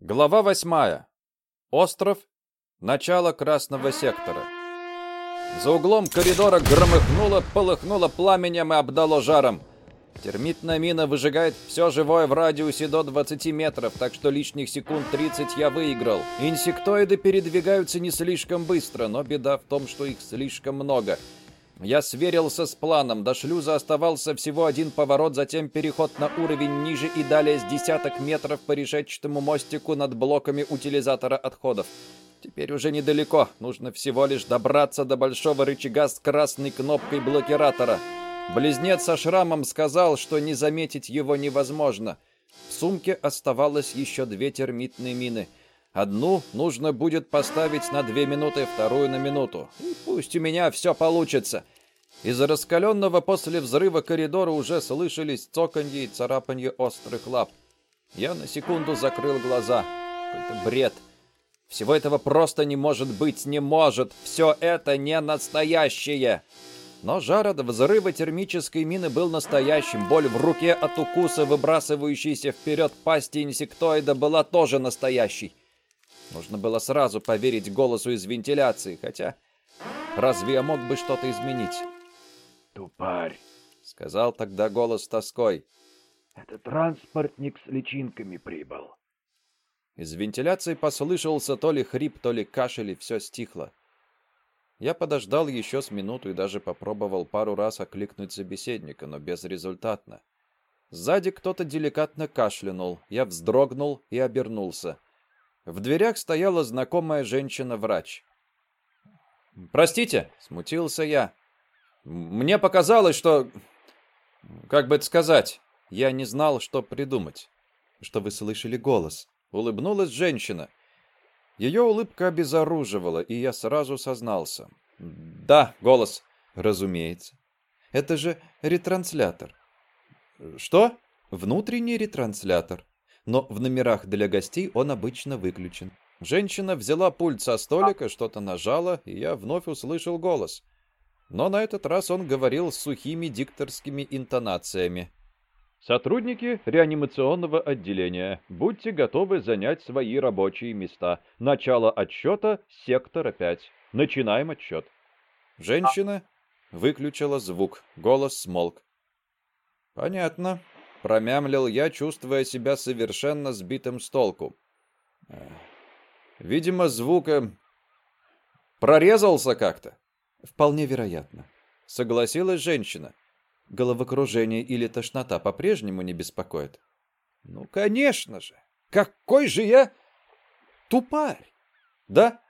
Глава восьмая. Остров. Начало красного сектора. За углом коридора громыхнуло, полыхнуло пламенем и обдало жаром. Термитная мина выжигает все живое в радиусе до 20 метров, так что лишних секунд 30 я выиграл. Инсектоиды передвигаются не слишком быстро, но беда в том, что их слишком много. Я сверился с планом. До шлюза оставался всего один поворот, затем переход на уровень ниже и далее с десяток метров по решетчатому мостику над блоками утилизатора отходов. Теперь уже недалеко. Нужно всего лишь добраться до большого рычага с красной кнопкой блокиратора. Близнец со шрамом сказал, что не заметить его невозможно. В сумке оставалось еще две термитные мины — Одну нужно будет поставить на две минуты, вторую на минуту. И пусть у меня все получится. Из раскаленного после взрыва коридора уже слышались цоканье и царапанье острых лап. Я на секунду закрыл глаза. Какой-то бред. Всего этого просто не может быть, не может. Все это не настоящее. Но жар от взрыва термической мины был настоящим. Боль в руке от укуса, выбрасывающейся вперед пасти инсектоида, была тоже настоящей. Нужно было сразу поверить голосу из вентиляции, хотя разве я мог бы что-то изменить? «Тупарь», — сказал тогда голос с тоской. «Это транспортник с личинками прибыл». Из вентиляции послышался то ли хрип, то ли кашель, и все стихло. Я подождал еще с минуту и даже попробовал пару раз окликнуть собеседника, но безрезультатно. Сзади кто-то деликатно кашлянул. Я вздрогнул и обернулся. В дверях стояла знакомая женщина-врач. «Простите», — смутился я. «Мне показалось, что... Как бы это сказать?» Я не знал, что придумать. «Что вы слышали голос?» — улыбнулась женщина. Ее улыбка обезоруживала, и я сразу сознался. «Да, голос». «Разумеется. Это же ретранслятор». «Что?» «Внутренний ретранслятор но в номерах для гостей он обычно выключен. Женщина взяла пульт со столика, что-то нажала, и я вновь услышал голос. Но на этот раз он говорил с сухими дикторскими интонациями. Сотрудники реанимационного отделения, будьте готовы занять свои рабочие места. Начало отсчета сектора 5. Начинаем отсчет. Женщина выключила звук. Голос смолк. Понятно. Промямлил я, чувствуя себя совершенно сбитым с толку. Видимо, звук прорезался как-то. Вполне вероятно. Согласилась женщина. Головокружение или тошнота по-прежнему не беспокоит? Ну, конечно же. Какой же я тупарь. Да,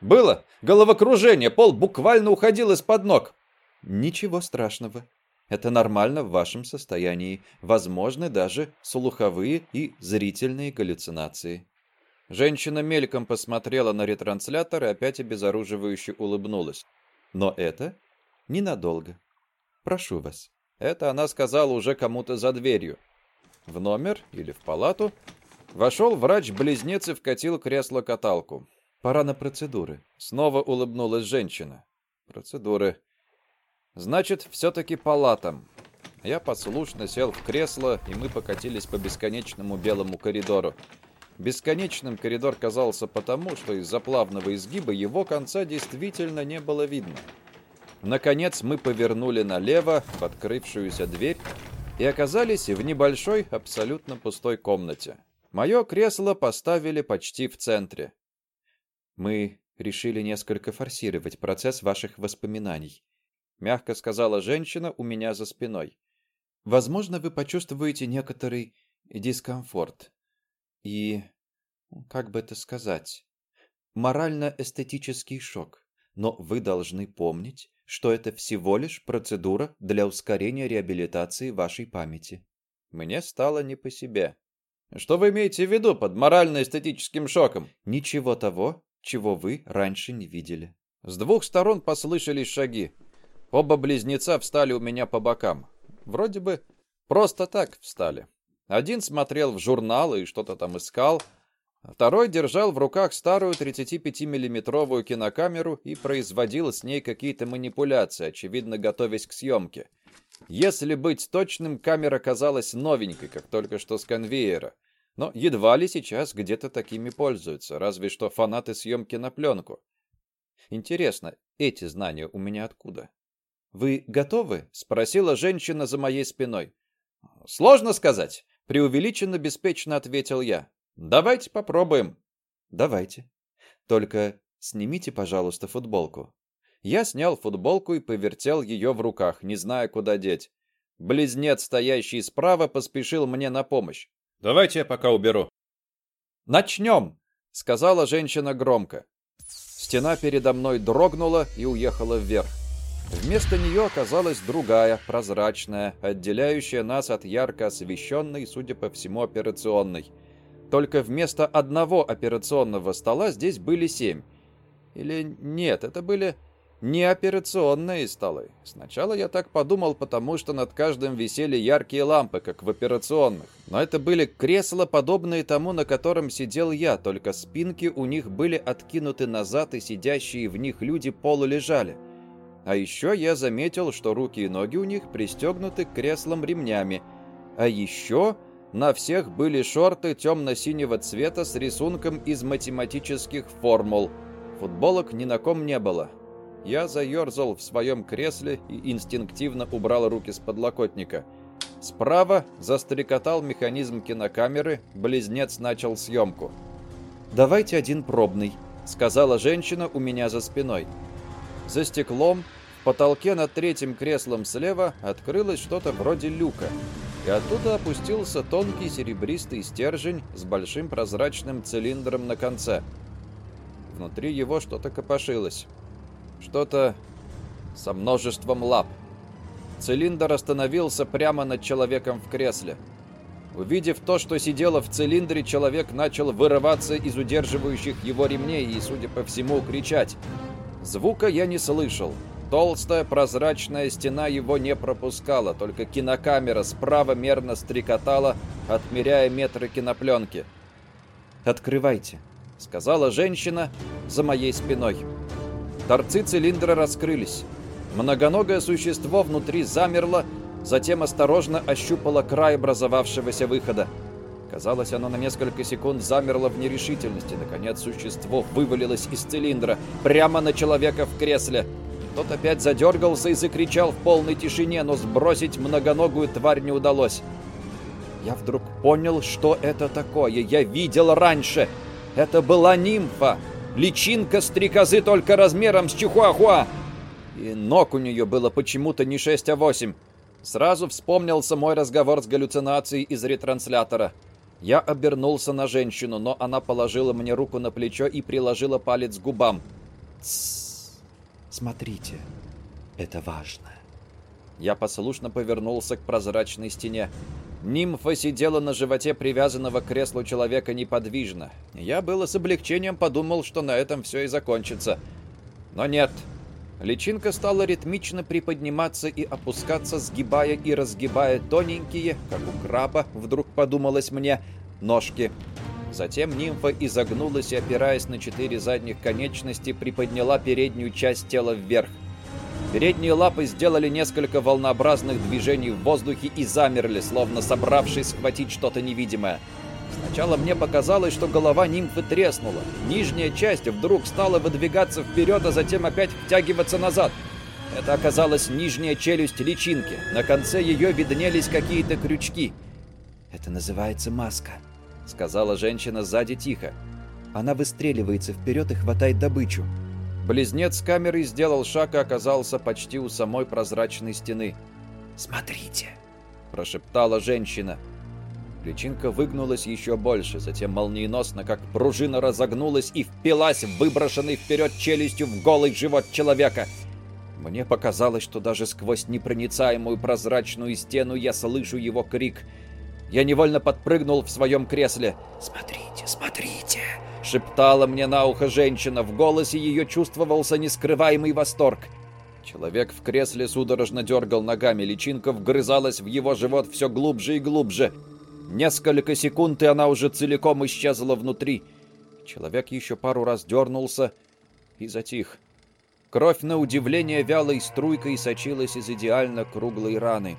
было. Головокружение, пол буквально уходил из-под ног. Ничего страшного. Это нормально в вашем состоянии. Возможны даже слуховые и зрительные галлюцинации. Женщина мельком посмотрела на ретранслятор и опять обезоруживающе улыбнулась. Но это ненадолго. Прошу вас. Это она сказала уже кому-то за дверью. В номер или в палату вошел врач-близнец и вкатил кресло-каталку. Пора на процедуры. Снова улыбнулась женщина. Процедуры. Значит, все-таки палатам. Я послушно сел в кресло, и мы покатились по бесконечному белому коридору. Бесконечным коридор казался потому, что из-за плавного изгиба его конца действительно не было видно. Наконец мы повернули налево в открывшуюся дверь и оказались в небольшой, абсолютно пустой комнате. Мое кресло поставили почти в центре. Мы решили несколько форсировать процесс ваших воспоминаний мягко сказала женщина у меня за спиной. Возможно, вы почувствуете некоторый дискомфорт и как бы это сказать, морально-эстетический шок. Но вы должны помнить, что это всего лишь процедура для ускорения реабилитации вашей памяти. Мне стало не по себе. Что вы имеете в виду под морально-эстетическим шоком? Ничего того, чего вы раньше не видели. С двух сторон послышались шаги. Оба близнеца встали у меня по бокам. Вроде бы просто так встали. Один смотрел в журнал и что-то там искал, а второй держал в руках старую 35-миллиметровую кинокамеру и производил с ней какие-то манипуляции, очевидно, готовясь к съемке. Если быть точным, камера казалась новенькой, как только что с конвейера. Но едва ли сейчас где-то такими пользуются, разве что фанаты съемки на пленку. Интересно, эти знания у меня откуда? «Вы готовы?» — спросила женщина за моей спиной. «Сложно сказать», — преувеличенно беспечно ответил я. «Давайте попробуем». «Давайте. Только снимите, пожалуйста, футболку». Я снял футболку и повертел ее в руках, не зная, куда деть. Близнец, стоящий справа, поспешил мне на помощь. «Давайте я пока уберу». «Начнем!» — сказала женщина громко. Стена передо мной дрогнула и уехала вверх. Вместо нее оказалась другая, прозрачная, отделяющая нас от ярко освещенной, судя по всему, операционной. Только вместо одного операционного стола здесь были семь. Или нет, это были не операционные столы. Сначала я так подумал, потому что над каждым висели яркие лампы, как в операционных. Но это были кресла, подобные тому, на котором сидел я, только спинки у них были откинуты назад, и сидящие в них люди полулежали. А еще я заметил, что руки и ноги у них пристегнуты к креслам ремнями. А еще на всех были шорты темно-синего цвета с рисунком из математических формул. Футболок ни на ком не было. Я заерзал в своем кресле и инстинктивно убрал руки с подлокотника. Справа застрекотал механизм кинокамеры, близнец начал съемку. «Давайте один пробный», — сказала женщина у меня за спиной. За стеклом, потолке над третьим креслом слева открылось что-то вроде люка, и оттуда опустился тонкий серебристый стержень с большим прозрачным цилиндром на конце. Внутри его что-то копошилось. Что-то со множеством лап. Цилиндр остановился прямо над человеком в кресле. Увидев то, что сидело в цилиндре, человек начал вырываться из удерживающих его ремней и, судя по всему, кричать. Звука я не слышал. Толстая прозрачная стена его не пропускала, только кинокамера справа мерно стрекотала, отмеряя метры кинопленки. «Открывайте», — сказала женщина за моей спиной. Торцы цилиндра раскрылись. Многоногое существо внутри замерло, затем осторожно ощупало край образовавшегося выхода. Казалось, оно на несколько секунд замерло в нерешительности. Наконец, существо вывалилось из цилиндра прямо на человека в кресле. Тот опять задергался и закричал в полной тишине, но сбросить многоногую тварь не удалось. Я вдруг понял, что это такое. Я видел раньше. Это была нимфа. Личинка стрекозы только размером с чихуахуа. И ног у нее было почему-то не 6, а 8. Сразу вспомнился мой разговор с галлюцинацией из ретранслятора. Я обернулся на женщину, но она положила мне руку на плечо и приложила палец к губам. «Тссс! Смотрите, это важно». Я послушно повернулся к прозрачной стене. Нимфа сидела на животе привязанного к креслу человека неподвижно. Я было с облегчением подумал, что на этом все и закончится. Но нет. Личинка стала ритмично приподниматься и опускаться, сгибая и разгибая тоненькие, как у краба, вдруг подумалось мне, ножки. Затем нимфа изогнулась и, опираясь на четыре задних конечности, приподняла переднюю часть тела вверх. Передние лапы сделали несколько волнообразных движений в воздухе и замерли, словно собравшись схватить что-то невидимое. Сначала мне показалось, что голова нимфы треснула. Нижняя часть вдруг стала выдвигаться вперед, а затем опять втягиваться назад. Это оказалась нижняя челюсть личинки. На конце ее виднелись какие-то крючки. «Это называется маска», — сказала женщина сзади тихо. «Она выстреливается вперед и хватает добычу. Близнец камеры сделал шаг и оказался почти у самой прозрачной стены. «Смотрите!» – прошептала женщина. Личинка выгнулась еще больше, затем молниеносно, как пружина, разогнулась и впилась в выброшенный вперед челюстью в голый живот человека. Мне показалось, что даже сквозь непроницаемую прозрачную стену я слышу его крик. Я невольно подпрыгнул в своем кресле. «Смотрите, смотрите!» шептала мне на ухо женщина. В голосе ее чувствовался нескрываемый восторг. Человек в кресле судорожно дергал ногами, личинка вгрызалась в его живот все глубже и глубже. Несколько секунд, и она уже целиком исчезла внутри. Человек еще пару раз дернулся и затих. Кровь, на удивление, вялой струйкой сочилась из идеально круглой раны.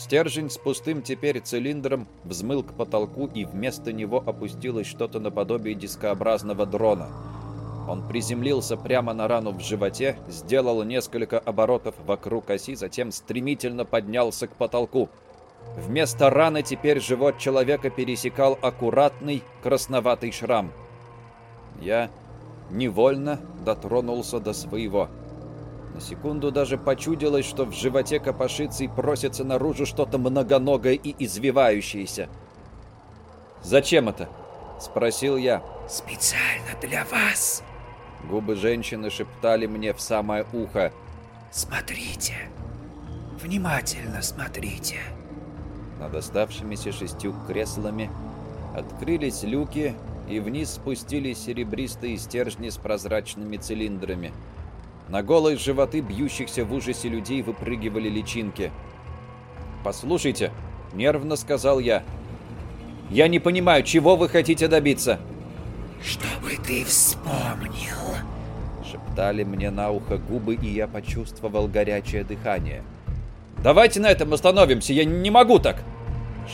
Стержень с пустым теперь цилиндром взмыл к потолку, и вместо него опустилось что-то наподобие дискообразного дрона. Он приземлился прямо на рану в животе, сделал несколько оборотов вокруг оси, затем стремительно поднялся к потолку. Вместо раны теперь живот человека пересекал аккуратный красноватый шрам. Я невольно дотронулся до своего. На секунду даже почудилось, что в животе копошится и просится наружу что-то многоногое и извивающееся. «Зачем это?» — спросил я. «Специально для вас!» Губы женщины шептали мне в самое ухо. «Смотрите! Внимательно смотрите!» Над оставшимися шестью креслами открылись люки, и вниз спустились серебристые стержни с прозрачными цилиндрами. На голые животы бьющихся в ужасе людей выпрыгивали личинки. «Послушайте», — нервно сказал я, — «я не понимаю, чего вы хотите добиться?» «Чтобы ты вспомнил», — шептали мне на ухо губы, и я почувствовал горячее дыхание. «Давайте на этом остановимся, я не могу так!»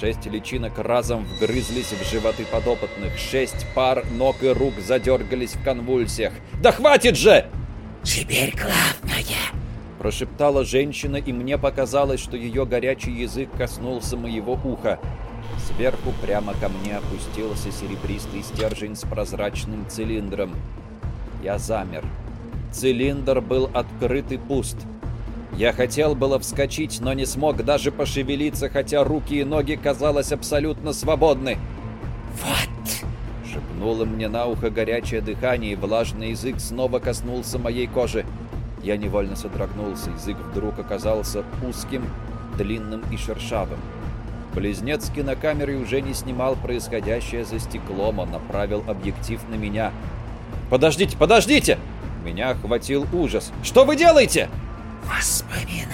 Шесть личинок разом вгрызлись в животы подопытных. Шесть пар ног и рук задергались в конвульсиях. «Да хватит же!» «Теперь главное!» Прошептала женщина, и мне показалось, что ее горячий язык коснулся моего уха. Сверху прямо ко мне опустился серебристый стержень с прозрачным цилиндром. Я замер. Цилиндр был открыт и пуст. Я хотел было вскочить, но не смог даже пошевелиться, хотя руки и ноги, казалось, абсолютно свободны. «Вот!» — шепнуло мне на ухо горячее дыхание, и влажный язык снова коснулся моей кожи. Я невольно содрогнулся, язык вдруг оказался узким, длинным и шершавым. Близнец кинокамеры уже не снимал происходящее за стеклом, он направил объектив на меня. «Подождите, подождите!» Меня охватил ужас. «Что вы делаете?» «Воспоминания!»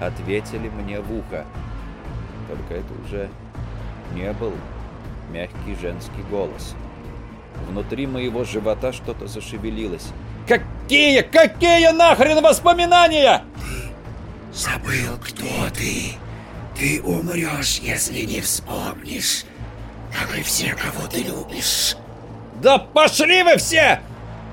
Ответили мне в ухо. Только это уже не был мягкий женский голос. Внутри моего живота что-то зашевелилось. «Какие, какие нахрен воспоминания?» «Ты забыл, кто ты. Ты умрешь, если не вспомнишь. Как и все, кого ты любишь». «Да пошли вы все!»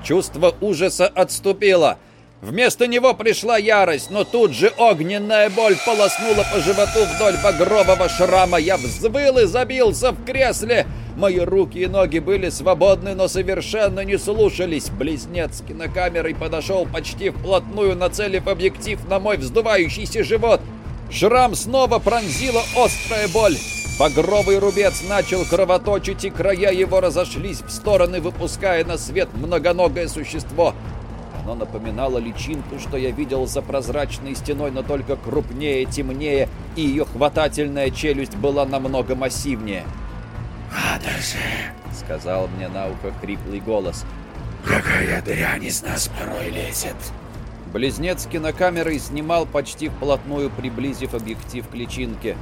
Чувство ужаса отступило. Вместо него пришла ярость, но тут же огненная боль полоснула по животу вдоль багрового шрама. Я взвыл и забился в кресле. Мои руки и ноги были свободны, но совершенно не слушались. Близнец кинокамерой подошел почти вплотную, нацелив объектив на мой вздувающийся живот. Шрам снова пронзила острая боль. Багровый рубец начал кровоточить, и края его разошлись в стороны, выпуская на свет многоногое существо. Оно напоминало личинку, что я видел за прозрачной стеной, но только крупнее, темнее, и ее хватательная челюсть была намного массивнее. «Надо же!» — сказал мне на ухо хриплый голос. «Какая дрянь из нас порой лезет!» Близнец кинокамерой снимал почти вплотную, приблизив объектив к личинке.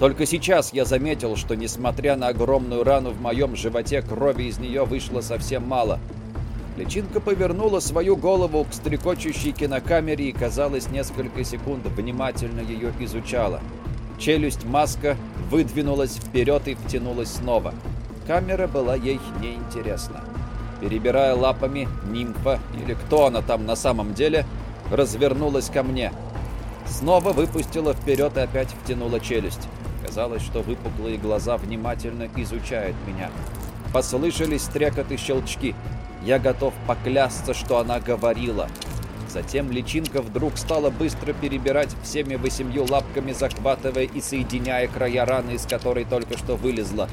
Только сейчас я заметил, что, несмотря на огромную рану в моем животе, крови из нее вышло совсем мало. Личинка повернула свою голову к стрекочущей кинокамере и, казалось, несколько секунд внимательно ее изучала. Челюсть маска выдвинулась вперед и втянулась снова. Камера была ей неинтересна. Перебирая лапами, нимфа, или кто она там на самом деле, развернулась ко мне. Снова выпустила вперед и опять втянула челюсть. Казалось, что выпуклые глаза внимательно изучают меня. Послышались стрекот и щелчки. Я готов поклясться, что она говорила. Затем личинка вдруг стала быстро перебирать всеми восемью лапками, захватывая и соединяя края раны, из которой только что вылезла.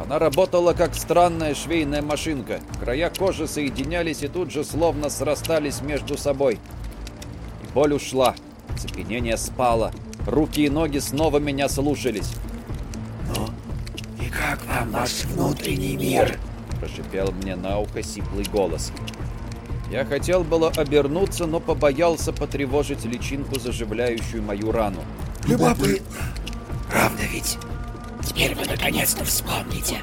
Она работала как странная швейная машинка. Края кожи соединялись и тут же словно срастались между собой. И боль ушла. Цепенение спало. Руки и ноги снова меня слушались. «Ну, и как вам ваш внутренний мир?» Прошипел мне на ухо сиплый голос. Я хотел было обернуться, но побоялся потревожить личинку, заживляющую мою рану. «Любопытно. Правда ведь? Теперь вы наконец-то вспомните».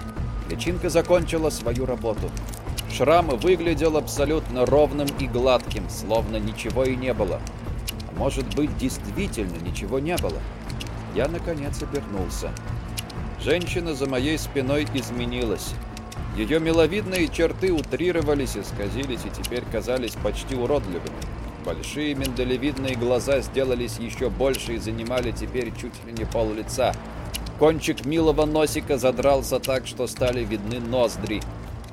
Личинка закончила свою работу. Шрам выглядел абсолютно ровным и гладким, словно ничего и не было. Может быть, действительно ничего не было. Я, наконец, обернулся. Женщина за моей спиной изменилась. Ее миловидные черты утрировались, исказились и теперь казались почти уродливыми. Большие миндалевидные глаза сделались еще больше и занимали теперь чуть ли не пол лица. Кончик милого носика задрался так, что стали видны ноздри.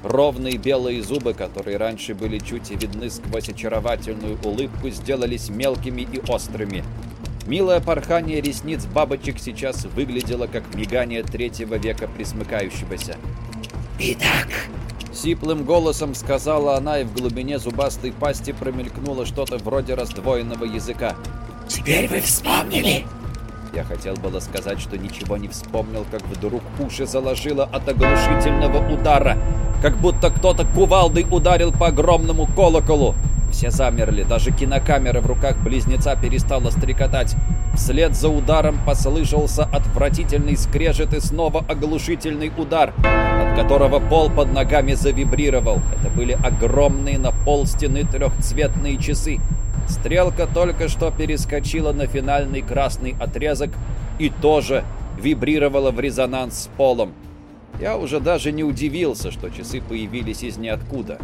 Ровные белые зубы, которые раньше были чуть видны сквозь очаровательную улыбку, сделались мелкими и острыми. Милое порхание ресниц бабочек сейчас выглядело как мигание третьего века присмыкающегося. Итак, Сиплым голосом сказала она, и в глубине зубастой пасти промелькнуло что-то вроде раздвоенного языка. теперь вы вспомнили? Я хотел было сказать, что ничего не вспомнил, как вдруг уши заложило от оглушительного удара, как будто кто-то кувалдой ударил по огромному колоколу. Все замерли, даже кинокамера в руках близнеца перестала стрекотать. Вслед за ударом послышался отвратительный скрежет и снова оглушительный удар, от которого пол под ногами завибрировал. Это были огромные на пол стены трехцветные часы. Стрелка только что перескочила на финальный красный отрезок и тоже вибрировала в резонанс с полом. Я уже даже не удивился, что часы появились из ниоткуда.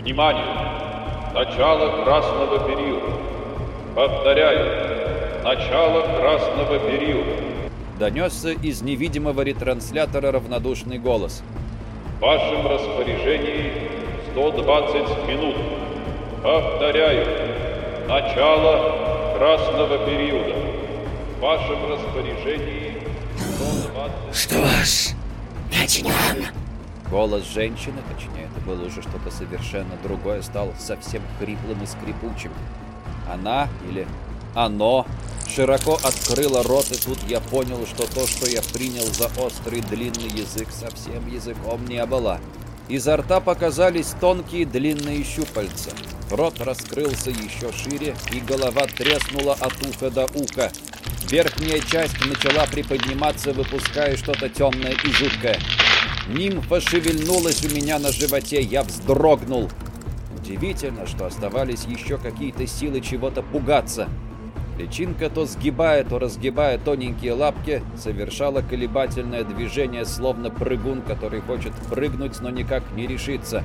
Внимание! Начало красного периода. Повторяю, начало красного периода. Донесся из невидимого ретранслятора равнодушный голос. В вашем распоряжении 120 минут. Повторяю, начало красного периода. В вашем распоряжении 120 Что ж, начнем. Голос женщины, точнее, это было уже что-то совершенно другое, стал совсем хриплым и скрипучим. Она или оно широко открыло рот, и тут я понял, что то, что я принял за острый длинный язык, совсем языком не было. Изо рта показались тонкие длинные щупальца. Рот раскрылся еще шире, и голова треснула от уха до уха. Верхняя часть начала приподниматься, выпуская что-то темное и жуткое. Нимфа шевельнулась у меня на животе, я вздрогнул. Удивительно, что оставались еще какие-то силы чего-то пугаться. Личинка то сгибая, то разгибая тоненькие лапки, совершала колебательное движение, словно прыгун, который хочет прыгнуть, но никак не решится.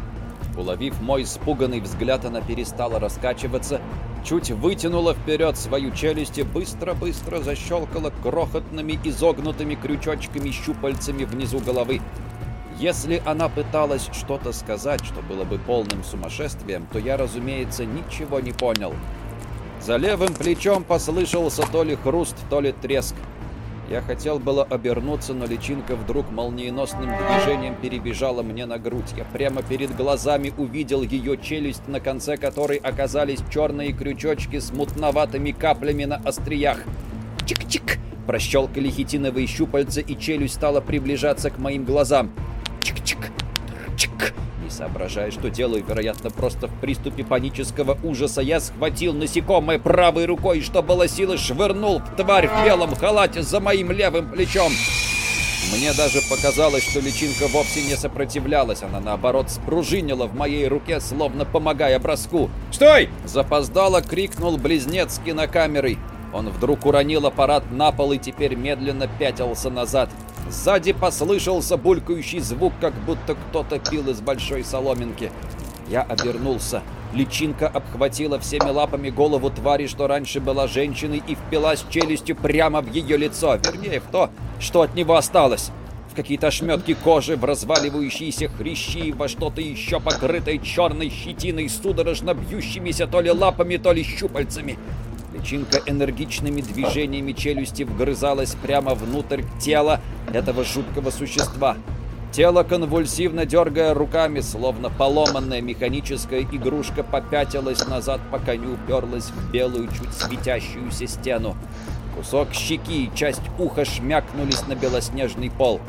Уловив мой испуганный взгляд, она перестала раскачиваться, чуть вытянула вперед свою челюсть и быстро-быстро защелкала крохотными изогнутыми крючочками-щупальцами внизу головы. Если она пыталась что-то сказать, что было бы полным сумасшествием, то я, разумеется, ничего не понял. За левым плечом послышался то ли хруст, то ли треск. Я хотел было обернуться, но личинка вдруг молниеносным движением перебежала мне на грудь. Я прямо перед глазами увидел ее челюсть, на конце которой оказались черные крючочки с мутноватыми каплями на остриях. Чик-чик! Прощелкали хитиновые щупальца, и челюсть стала приближаться к моим глазам. Чик-чик! Чик! Не соображая, что делаю, вероятно, просто в приступе панического ужаса, я схватил насекомое правой рукой и, что было силы, швырнул в тварь в белом халате за моим левым плечом. Мне даже показалось, что личинка вовсе не сопротивлялась, она наоборот спружинила в моей руке, словно помогая броску. «Стой!» – запоздало крикнул близнец с кинокамерой. Он вдруг уронил аппарат на пол и теперь медленно пятился назад. Сзади послышался булькающий звук, как будто кто-то пил из большой соломинки. Я обернулся. Личинка обхватила всеми лапами голову твари, что раньше была женщиной, и впилась челюстью прямо в ее лицо, вернее, в то, что от него осталось. В какие-то ошметки кожи, в разваливающиеся хрящи, во что-то еще покрытое черной щетиной, судорожно бьющимися то ли лапами, то ли щупальцами. Личинка энергичными движениями челюсти вгрызалась прямо внутрь тела этого жуткого существа. Тело, конвульсивно дергая руками, словно поломанная механическая игрушка, попятилась назад, пока не уперлась в белую, чуть светящуюся стену. Кусок щеки и часть уха шмякнулись на белоснежный пол.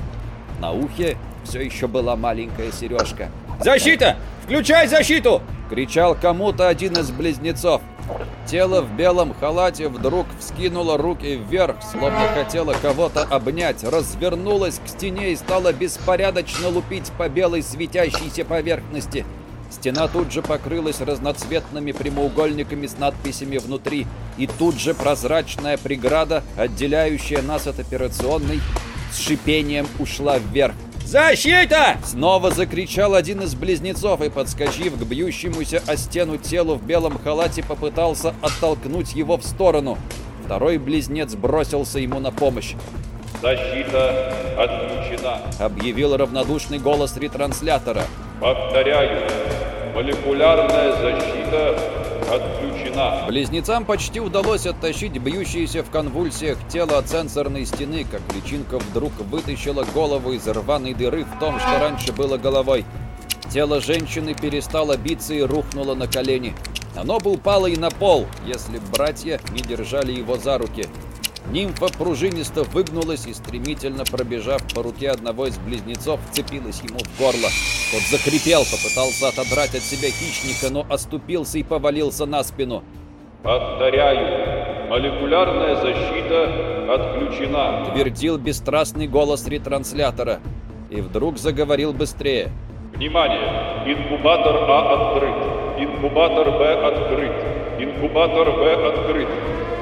На ухе все еще была маленькая сережка. «Защита! Включай защиту!» — кричал кому-то один из близнецов. Тело в белом халате вдруг вскинуло руки вверх, словно хотело кого-то обнять, развернулось к стене и стало беспорядочно лупить по белой светящейся поверхности. Стена тут же покрылась разноцветными прямоугольниками с надписями внутри, и тут же прозрачная преграда, отделяющая нас от операционной, с шипением ушла вверх. «Защита!» Снова закричал один из близнецов и, подскочив к бьющемуся о стену телу в белом халате, попытался оттолкнуть его в сторону. Второй близнец бросился ему на помощь. Защита отключена. Объявил равнодушный голос ретранслятора. Повторяю, молекулярная защита отключена. Близнецам почти удалось оттащить бьющееся в конвульсиях тело от сенсорной стены, как личинка вдруг вытащила голову из рваной дыры в том, что раньше было головой. Тело женщины перестало биться и рухнуло на колени. Оно бы упало и на пол, если братья не держали его за руки. Нимфа пружинисто выгнулась и, стремительно пробежав по руке одного из близнецов, вцепилась ему в горло. Тот закрепел, попытался отодрать от себя хищника, но оступился и повалился на спину. Повторяю, молекулярная защита отключена. Твердил бесстрастный голос ретранслятора. И вдруг заговорил быстрее. Внимание! Инкубатор А открыт. Инкубатор Б открыт. Инкубатор В открыт.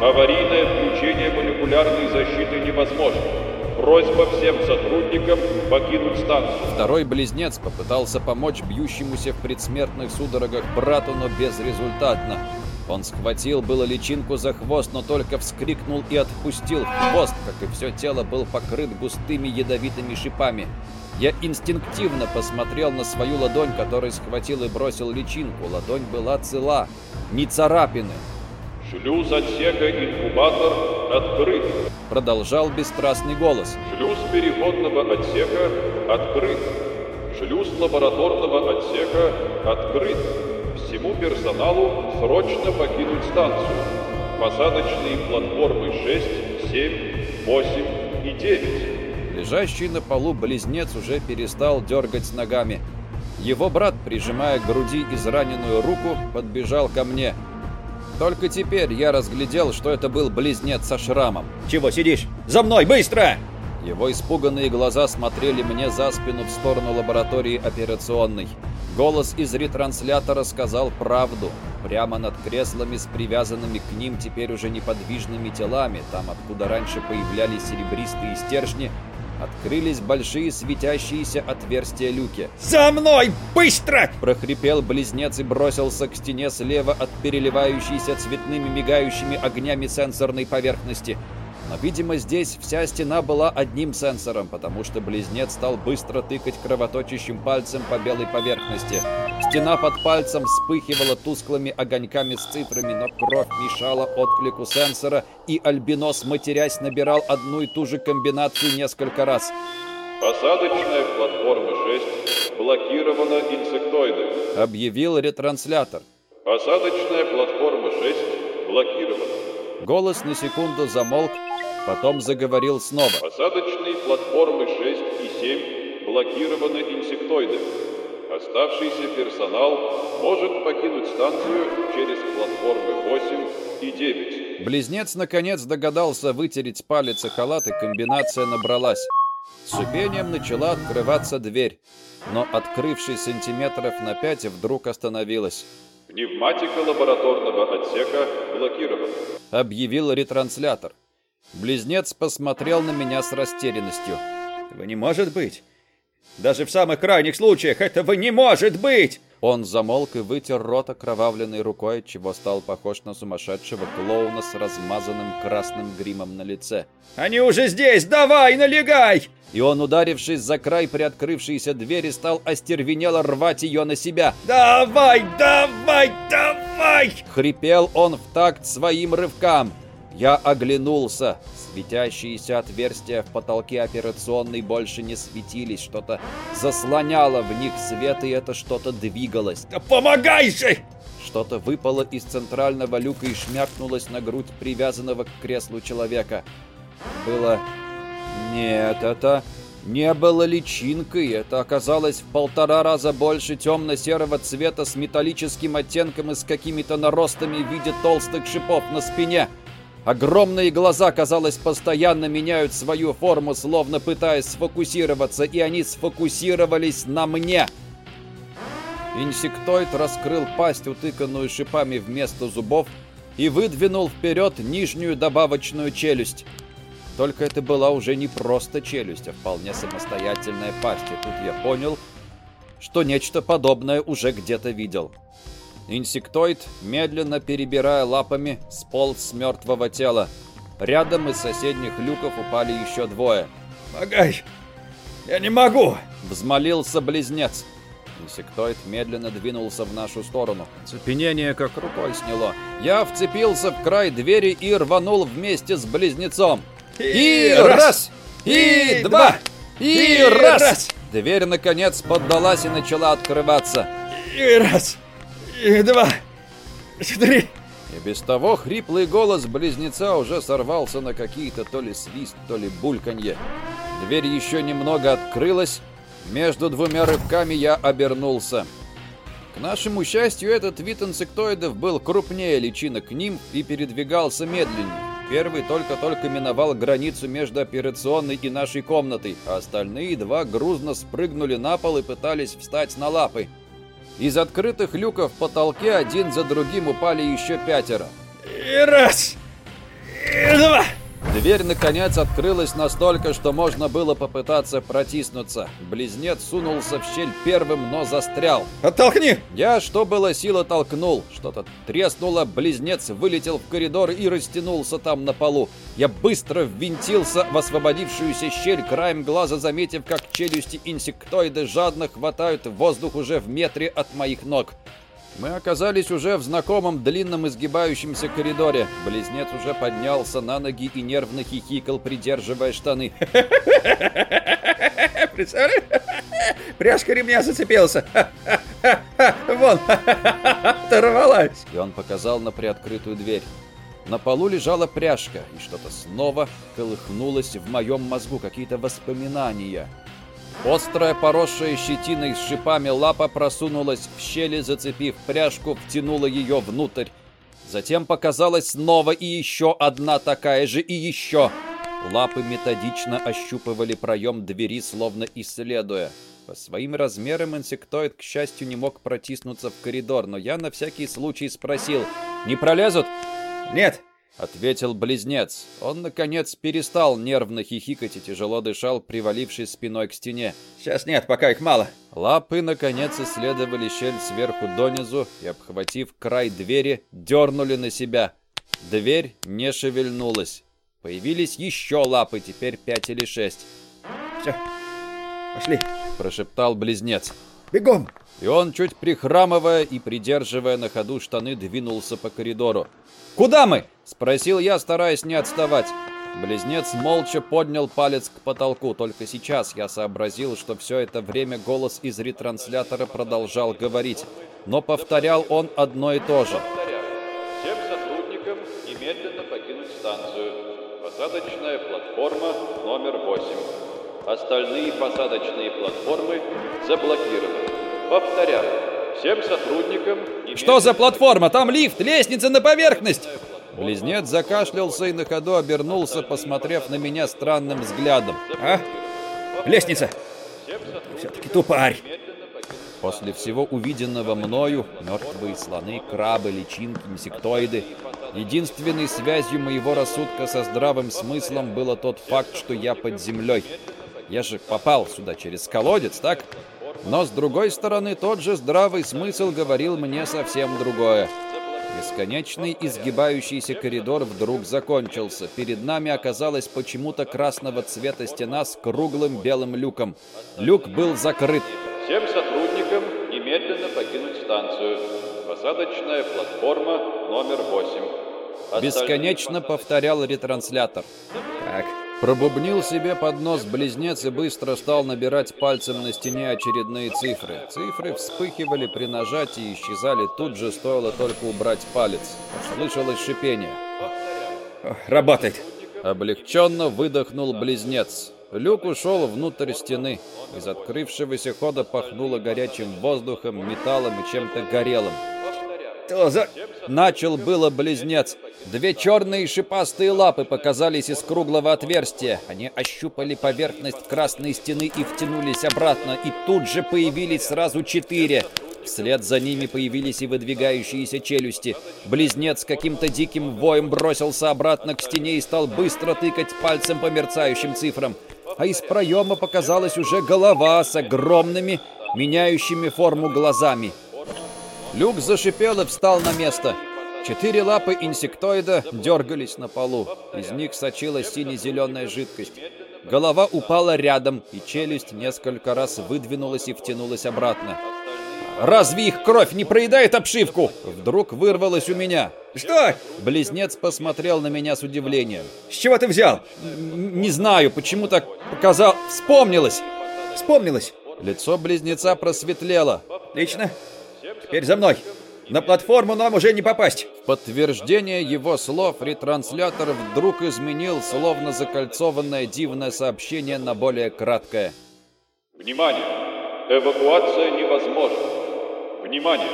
Аварийное включение молекулярной защиты невозможно. Просьба всем сотрудникам покинуть станцию. Второй близнец попытался помочь бьющемуся в предсмертных судорогах брату, но безрезультатно. Он схватил было личинку за хвост, но только вскрикнул и отпустил. Хвост, как и все тело, был покрыт густыми ядовитыми шипами. Я инстинктивно посмотрел на свою ладонь, которой схватил и бросил личинку. Ладонь была цела, не царапины. Шлюз отсека инкубатор открыт. Продолжал бесстрастный голос. Шлюз переходного отсека открыт. Шлюз лабораторного отсека открыт. Всему персоналу срочно покинуть станцию. Посадочные платформы 6, 7, 8 и 9. Лежащий на полу близнец уже перестал дергать ногами. Его брат, прижимая к груди израненную руку, подбежал ко мне. Только теперь я разглядел, что это был близнец со шрамом. Чего сидишь? За мной, быстро! Его испуганные глаза смотрели мне за спину в сторону лаборатории операционной. Голос из ретранслятора сказал правду. Прямо над креслами с привязанными к ним теперь уже неподвижными телами, там, откуда раньше появлялись серебристые стержни, открылись большие светящиеся отверстия люки. «За мной! Быстро!» прохрипел близнец и бросился к стене слева от переливающейся цветными мигающими огнями сенсорной поверхности. Но, видимо, здесь вся стена была одним сенсором, потому что близнец стал быстро тыкать кровоточащим пальцем по белой поверхности. Стена под пальцем вспыхивала тусклыми огоньками с цифрами, но кровь мешала отклику сенсора, и альбинос, матерясь, набирал одну и ту же комбинацию несколько раз. Посадочная платформа 6 блокирована инсектоидами. Объявил ретранслятор. Посадочная платформа 6 блокирована. Голос на секунду замолк, потом заговорил снова. Посадочные платформы 6 и 7 блокированы инсектоидами. Оставшийся персонал может покинуть станцию через платформы 8 и 9. Близнец наконец догадался вытереть палец и халат, и комбинация набралась. С шипением начала открываться дверь, но, открывшись сантиметров на пять, вдруг остановилась. Пневматика лабораторного отсека блокирована. Объявил ретранслятор. Близнец посмотрел на меня с растерянностью. Этого не может быть. Даже в самых крайних случаях этого не может быть! Он замолк и вытер рот окровавленной рукой, чего стал похож на сумасшедшего клоуна с размазанным красным гримом на лице. «Они уже здесь! Давай, налегай!» И он, ударившись за край приоткрывшейся двери, стал остервенело рвать ее на себя. «Давай, давай, давай!» Хрипел он в такт своим рывкам. Я оглянулся. Светящиеся отверстия в потолке операционной больше не светились. Что-то заслоняло в них свет, и это что-то двигалось. «Да помогай же!» Что-то выпало из центрального люка и шмякнулось на грудь привязанного к креслу человека. Было... Нет, это не было личинкой. Это оказалось в полтора раза больше темно-серого цвета с металлическим оттенком и с какими-то наростами в виде толстых шипов на спине. Огромные глаза, казалось, постоянно меняют свою форму, словно пытаясь сфокусироваться, и они сфокусировались на мне. Инсектоид раскрыл пасть, утыканную шипами вместо зубов, и выдвинул вперед нижнюю добавочную челюсть. Только это была уже не просто челюсть, а вполне самостоятельная пасть. И тут я понял, что нечто подобное уже где-то видел. Инсектоид, медленно перебирая лапами, сполз с мертвого тела. Рядом из соседних люков упали еще двое. «Помогай! Я не могу!» Взмолился близнец. Инсектоид медленно двинулся в нашу сторону. Цепенение как рукой сняло. Я вцепился в край двери и рванул вместе с близнецом. И, раз! И, два! И, раз! Дверь, наконец, поддалась и начала открываться. И раз! И два! Три! И без того хриплый голос близнеца уже сорвался на какие-то то ли свист, то ли бульканье. Дверь еще немного открылась. Между двумя рывками я обернулся. К нашему счастью, этот вид инсектоидов был крупнее личинок ним и передвигался медленнее. Первый только-только миновал границу между операционной и нашей комнатой, а остальные два грузно спрыгнули на пол и пытались встать на лапы. Из открытых люков в потолке один за другим упали еще пятеро. И раз! И два! Дверь, наконец, открылась настолько, что можно было попытаться протиснуться. Близнец сунулся в щель первым, но застрял. Оттолкни! Я, что было сила, толкнул. Что-то треснуло, близнец вылетел в коридор и растянулся там на полу. Я быстро ввинтился в освободившуюся щель, краем глаза заметив, как челюсти инсектоиды жадно хватают воздух уже в метре от моих ног. Мы оказались уже в знакомом длинном изгибающемся коридоре. Близнец уже поднялся на ноги и нервно хихикал, придерживая штаны. Представляешь? Пряжка ремня зацепился. Вон, оторвалась. И он показал на приоткрытую дверь. На полу лежала пряжка, и что-то снова колыхнулось в моем мозгу, какие-то воспоминания. Острая, поросшая щетиной с шипами лапа просунулась в щели, зацепив пряжку, втянула ее внутрь. Затем показалась снова и еще одна такая же, и еще. Лапы методично ощупывали проем двери, словно исследуя. По своим размерам инсектоид, к счастью, не мог протиснуться в коридор, но я на всякий случай спросил, «Не пролезут?» Нет, Ответил близнец. Он, наконец, перестал нервно хихикать и тяжело дышал, привалившись спиной к стене. сейчас нет, пока их мало. Лапы, наконец, исследовали щель сверху донизу и, обхватив край двери, дернули на себя. Дверь не шевельнулась. Появились еще лапы, теперь пять или шесть. Все, пошли. Прошептал близнец. Бегом! И он, чуть прихрамывая и придерживая на ходу штаны, двинулся по коридору. «Куда мы?» – спросил я, стараясь не отставать. Близнец молча поднял палец к потолку. Только сейчас я сообразил, что все это время голос из ретранслятора продолжал говорить. Но повторял он одно и то же. Всем сотрудникам немедленно покинуть станцию. Посадочная платформа номер 8. Остальные посадочные платформы заблокированы. Повторяю. Всем сотрудникам. «Что за платформа? Там лифт, лестница на поверхность!» Близнец закашлялся и на ходу обернулся, посмотрев на меня странным взглядом. А? Лестница! Все-таки тупарь. После всего увиденного мною, мертвые слоны, крабы, личинки, инсектоиды, единственной связью моего рассудка со здравым смыслом было тот факт, что я под землей. Я же попал сюда через колодец, так? Но с другой стороны, тот же здравый смысл говорил мне совсем другое. Бесконечный изгибающийся коридор вдруг закончился. Перед нами оказалась почему-то красного цвета стена с круглым белым люком. Люк был закрыт. Всем сотрудникам немедленно покинуть станцию. Посадочная платформа номер 8. Остальные Бесконечно повторял ретранслятор. Пробубнил себе под нос близнец и быстро стал набирать пальцем на стене очередные цифры. Цифры вспыхивали при нажатии и исчезали тут же, стоило только убрать палец. Слышалось шипение. Работает. Облегченно выдохнул близнец. Люк ушел внутрь стены. Из открывшегося хода пахнуло горячим воздухом, металлом и чем-то горелым. Что за... Начал было близнец. Две черные шипастые лапы показались из круглого отверстия. Они ощупали поверхность красной стены и втянулись обратно. И тут же появились сразу четыре. Вслед за ними появились и выдвигающиеся челюсти. Близнец каким-то диким воем бросился обратно к стене и стал быстро тыкать пальцем по мерцающим цифрам. А из проема показалась уже голова с огромными, меняющими форму глазами. Люк зашипел и встал на место. Четыре лапы инсектоида дергались на полу. Из них сочилась сине-зеленая жидкость. Голова упала рядом, и челюсть несколько раз выдвинулась и втянулась обратно. «Разве их кровь не проедает обшивку?» Вдруг вырвалось у меня. Что? Близнец посмотрел на меня с удивлением. С чего ты взял? «Не знаю, почему так показал... Вспомнилось!» Вспомнилось. Лицо близнеца просветлело. Отлично. Теперь за мной. На платформу нам уже не попасть. В подтверждение его слов ретранслятор вдруг изменил словно закольцованное дивное сообщение на более краткое. Внимание! Эвакуация невозможна. Внимание!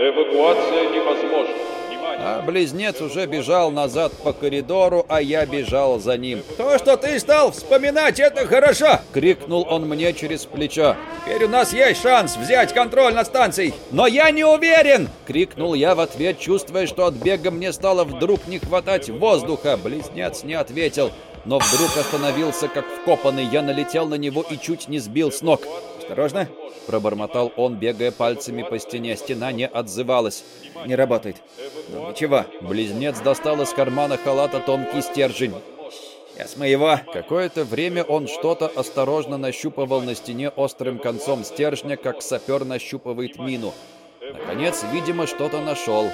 Эвакуация невозможна. А близнец уже бежал назад по коридору, а я бежал за ним. То, что ты стал вспоминать, это хорошо. Крикнул он мне через плечо. Теперь у нас есть шанс взять контроль над станцией. «Но я не уверен!» — крикнул я в ответ, чувствуя, что от бега мне стало вдруг не хватать воздуха. Близнец не ответил, но вдруг остановился, как вкопанный. Я налетел на него и чуть не сбил с ног. Осторожно. Пробормотал он, бегая пальцами по стене. Стена не отзывалась. Не работает. Ну, ничего. Близнец достал из кармана халата тонкий стержень. Сейчас мы его... Какое-то время он что-то осторожно нащупывал на стене острым концом стержня, как сапер нащупывает мину. Наконец, видимо, что-то нашел.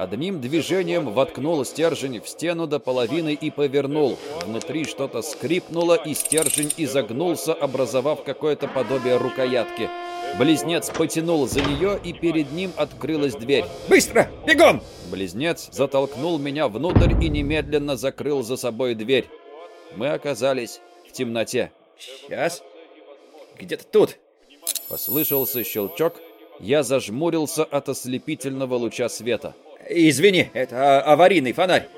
Одним движением воткнул стержень в стену до половины и повернул. Внутри что-то скрипнуло, и стержень изогнулся, образовав какое-то подобие рукоятки. Близнец потянул за нее, и перед ним открылась дверь. Быстро! Бегом! Близнец затолкнул меня внутрь и немедленно закрыл за собой дверь. Мы оказались в темноте. Сейчас. Где-то тут. Послышался щелчок. Я зажмурился от ослепительного луча света. Извини, это а- аварийный фонарь.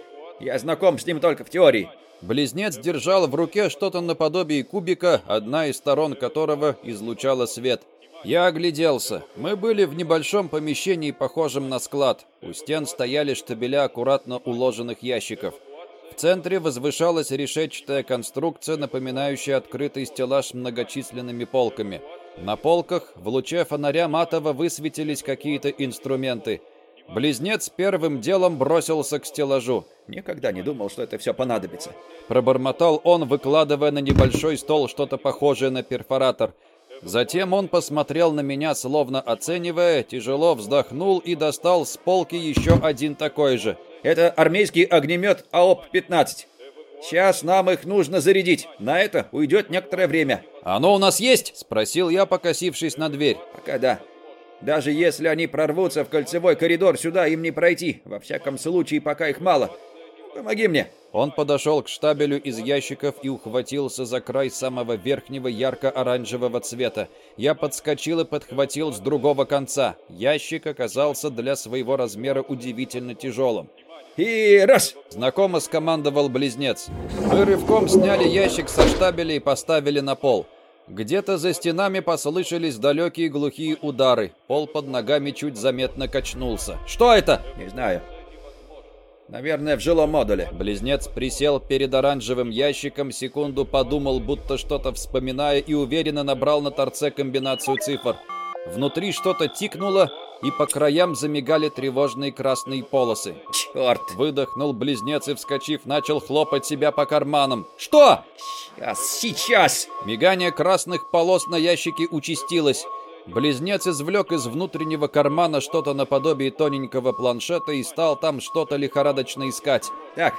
Я знаком с ним только в теории. Близнец держал в руке что-то наподобие кубика, одна из сторон которого излучала свет. Я огляделся. Мы были в небольшом помещении, похожем на склад. У стен стояли штабеля аккуратно уложенных ящиков. В центре возвышалась решетчатая конструкция, напоминающая открытый стеллаж с многочисленными полками. На полках в луче фонаря матово высветились какие-то инструменты. Близнец первым делом бросился к стеллажу. Никогда не думал, что это все понадобится. Пробормотал он, выкладывая на небольшой стол что-то похожее на перфоратор. Затем он посмотрел на меня, словно оценивая, тяжело вздохнул и достал с полки еще один такой же. Это армейский огнемет АОП-15. Сейчас нам их нужно зарядить. На это уйдет некоторое время. «Оно у нас есть?» – спросил я, покосившись на дверь. Пока да. Даже если они прорвутся в кольцевой коридор, сюда им не пройти. Во всяком случае, пока их мало. Помоги мне. Он подошел к штабелю из ящиков и ухватился за край самого верхнего ярко-оранжевого цвета. Я подскочил и подхватил с другого конца. Ящик оказался для своего размера удивительно тяжелым. И раз. Знакомо скомандовал близнец. Мы рывком сняли ящик со штабеля и поставили на пол. Где-то за стенами послышались далекие глухие удары. Пол под ногами чуть заметно качнулся. «Что это?» Не знаю. Наверное, в жилом модуле. Близнец присел перед оранжевым ящиком, секунду подумал, будто что-то вспоминая, и уверенно набрал на торце комбинацию цифр. Внутри что-то тикнуло, и по краям замигали тревожные красные полосы. Черт. Выдохнул близнец и, вскочив, начал хлопать себя по карманам. «Что?» Сейчас, сейчас. Мигание красных полос на ящике участилось. Близнец извлек из внутреннего кармана что-то наподобие тоненького планшета и стал там что-то лихорадочно искать. Так.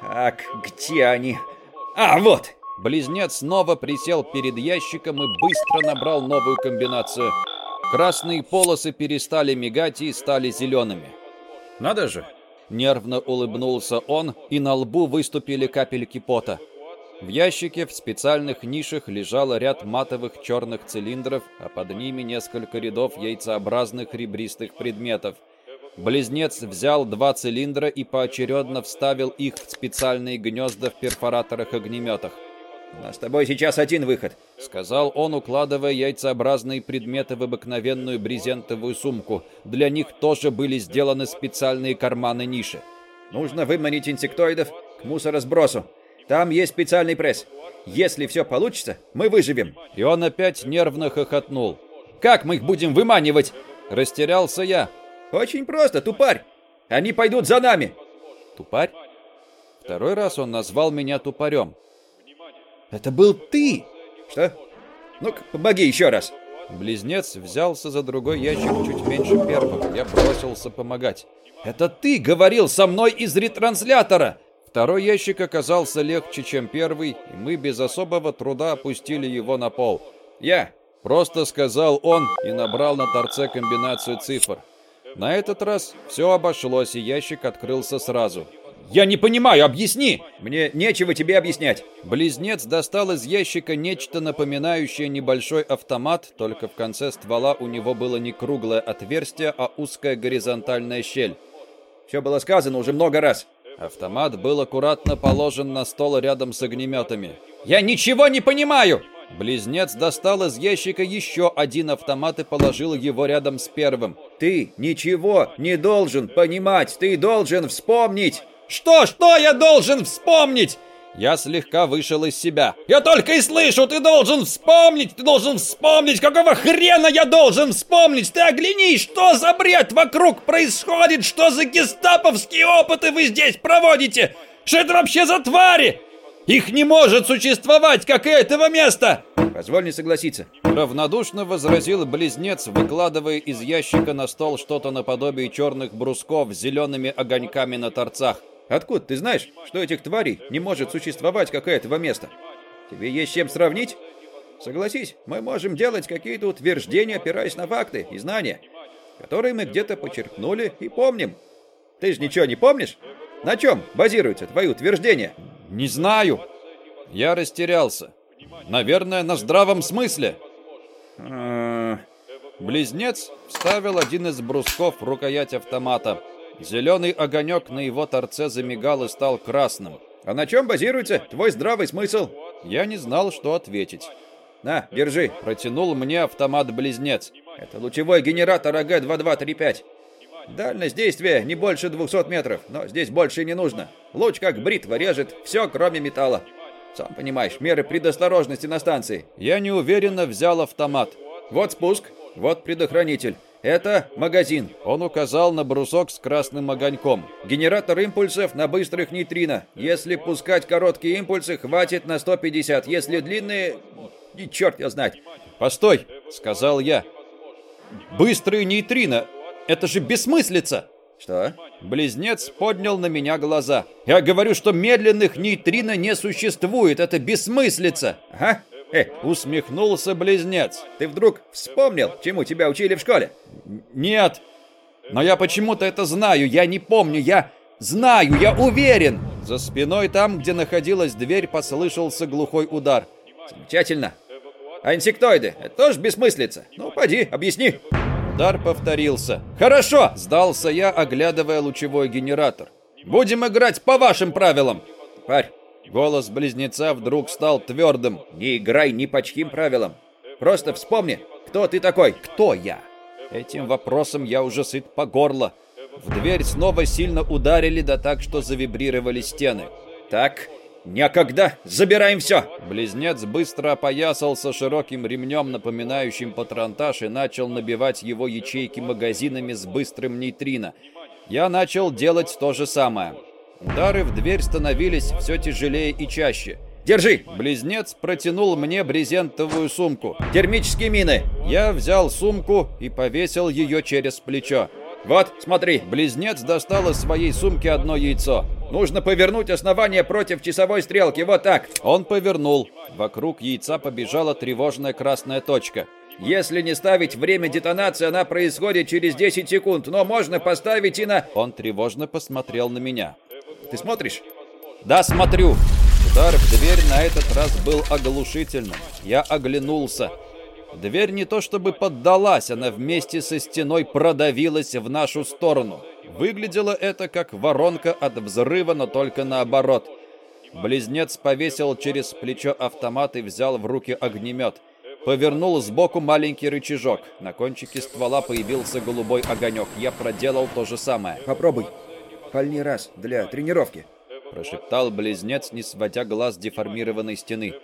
Так, где они? А, вот. Близнец снова присел перед ящиком и быстро набрал новую комбинацию. Красные полосы перестали мигать и стали зелеными. «Надо же!» Нервно улыбнулся он, и на лбу выступили капельки пота. В ящике в специальных нишах лежал ряд матовых черных цилиндров, а под ними несколько рядов яйцеобразных ребристых предметов. Близнец взял два цилиндра и поочередно вставил их в специальные гнезда в перфораторах огнеметах. У нас с тобой сейчас один выход. Сказал он, укладывая яйцеобразные предметы в обыкновенную брезентовую сумку. Для них тоже были сделаны специальные карманы-ниши. Нужно выманить инсектоидов к мусоросбросу. Там есть специальный пресс. Если все получится, мы выживем. И он опять нервно хохотнул. «Как мы их будем выманивать?» Растерялся я. Очень просто, тупарь. Они пойдут за нами. Тупарь? Второй раз он назвал меня тупарем. Это был ты! Что? Ну-ка, помоги еще раз. Близнец взялся за другой ящик чуть меньше первого. Я бросился помогать. «Это ты говорил со мной из ретранслятора!» Второй ящик оказался легче, чем первый, и мы без особого труда опустили его на пол. «Я!» — просто сказал он и набрал на торце комбинацию цифр. На этот раз все обошлось, и ящик открылся сразу. «Я не понимаю, объясни!» «Мне нечего тебе объяснять!» Близнец достал из ящика нечто напоминающее небольшой автомат, только в конце ствола у него было не круглое отверстие, а узкая горизонтальная щель. «Все было сказано уже много раз!» Автомат был аккуратно положен на стол рядом с огнеметами. «Я ничего не понимаю!» Близнец достал из ящика еще один автомат и положил его рядом с первым. «Ты ничего не должен понимать! Ты должен вспомнить!» «Что, что я должен вспомнить?» Я слегка вышел из себя. «Я только и слышу, ты должен вспомнить, ты должен вспомнить, какого хрена я должен вспомнить? Ты оглянись, что за бред вокруг происходит, что за гестаповские опыты вы здесь проводите? Что это вообще за твари? Их не может существовать, как и этого места!» «Позволь не согласиться», — равнодушно возразил близнец, выкладывая из ящика на стол что-то наподобие черных брусков с зелеными огоньками на торцах. Откуда ты знаешь, что этих тварей не может существовать как этого места? Тебе есть чем сравнить? Согласись, мы можем делать какие-то утверждения, опираясь на факты и знания, которые мы где-то почерпнули и помним. Ты же ничего не помнишь? На чем базируются твои утверждения? Не знаю. Я растерялся. Наверное, на здравом смысле. А, Близнец вставил один из брусков в рукоять автомата. Зеленый огонек на его торце замигал и стал красным. А на чем базируется твой здравый смысл? Я не знал, что ответить. На, держи. Протянул мне автомат-близнец. Это лучевой генератор АГ-2235. Дальность действия не больше 200 метров, но здесь больше не нужно. Луч как бритва режет все, кроме металла. Сам понимаешь, меры предосторожности на станции. Я неуверенно взял автомат. Вот спуск, вот предохранитель. Это магазин. Он указал на брусок с красным огоньком. Генератор импульсов на быстрых нейтрино. Если пускать короткие импульсы, хватит на 150. Если длинные... И черт я знать. «Постой!» — сказал я. «Быстрые нейтрино! Это же бессмыслица!» Что? Близнец поднял на меня глаза. «Я говорю, что медленных нейтрино не существует. Это бессмыслица!» Ага. Э, Усмехнулся близнец. ты вдруг вспомнил, чему тебя учили в школе? «Нет, но я почему-то это знаю. Я не помню. Я знаю. Я уверен!» За спиной там, где находилась дверь, послышался глухой удар. Замечательно. А инсектоиды? Это тоже бессмыслица. Ну, поди, объясни. Удар повторился. «Хорошо!» – сдался я, оглядывая лучевой генератор. «Будем играть по вашим правилам!» Парь, Голос близнеца вдруг стал твердым. не играй ни по чьим правилам. Просто вспомни, кто ты такой. «Кто я?» Этим вопросом я уже сыт по горло. В дверь снова сильно ударили, да так, что завибрировали стены. Так, некогда. Забираем все. Близнец быстро опоясался широким ремнем, напоминающим патронтаж, и начал набивать его ячейки магазинами с быстрым нейтрино. Я начал делать то же самое. Удары в дверь становились все тяжелее и чаще. Держи. Близнец протянул мне брезентовую сумку. Термические мины. Я взял сумку и повесил ее через плечо. Вот, смотри. Близнец достал из своей сумки одно яйцо. Нужно повернуть основание против часовой стрелки. Вот так. Он повернул. Вокруг яйца побежала тревожная красная точка. Если не ставить время детонации, она происходит через 10 секунд, но можно поставить и на... Он тревожно посмотрел на меня. Ты смотришь? Да, смотрю. Удар в дверь на этот раз был оглушительным. Я оглянулся. Дверь не то чтобы поддалась, она вместе со стеной продавилась в нашу сторону. Выглядело это как воронка от взрыва, но только наоборот. Близнец повесил через плечо автомат и взял в руки огнемет. Повернул сбоку маленький рычажок. На кончике ствола появился голубой огонек. Я проделал то же самое. Попробуй. Пальни раз для тренировки. Прошептал близнец, не сводя глаз деформированной стены.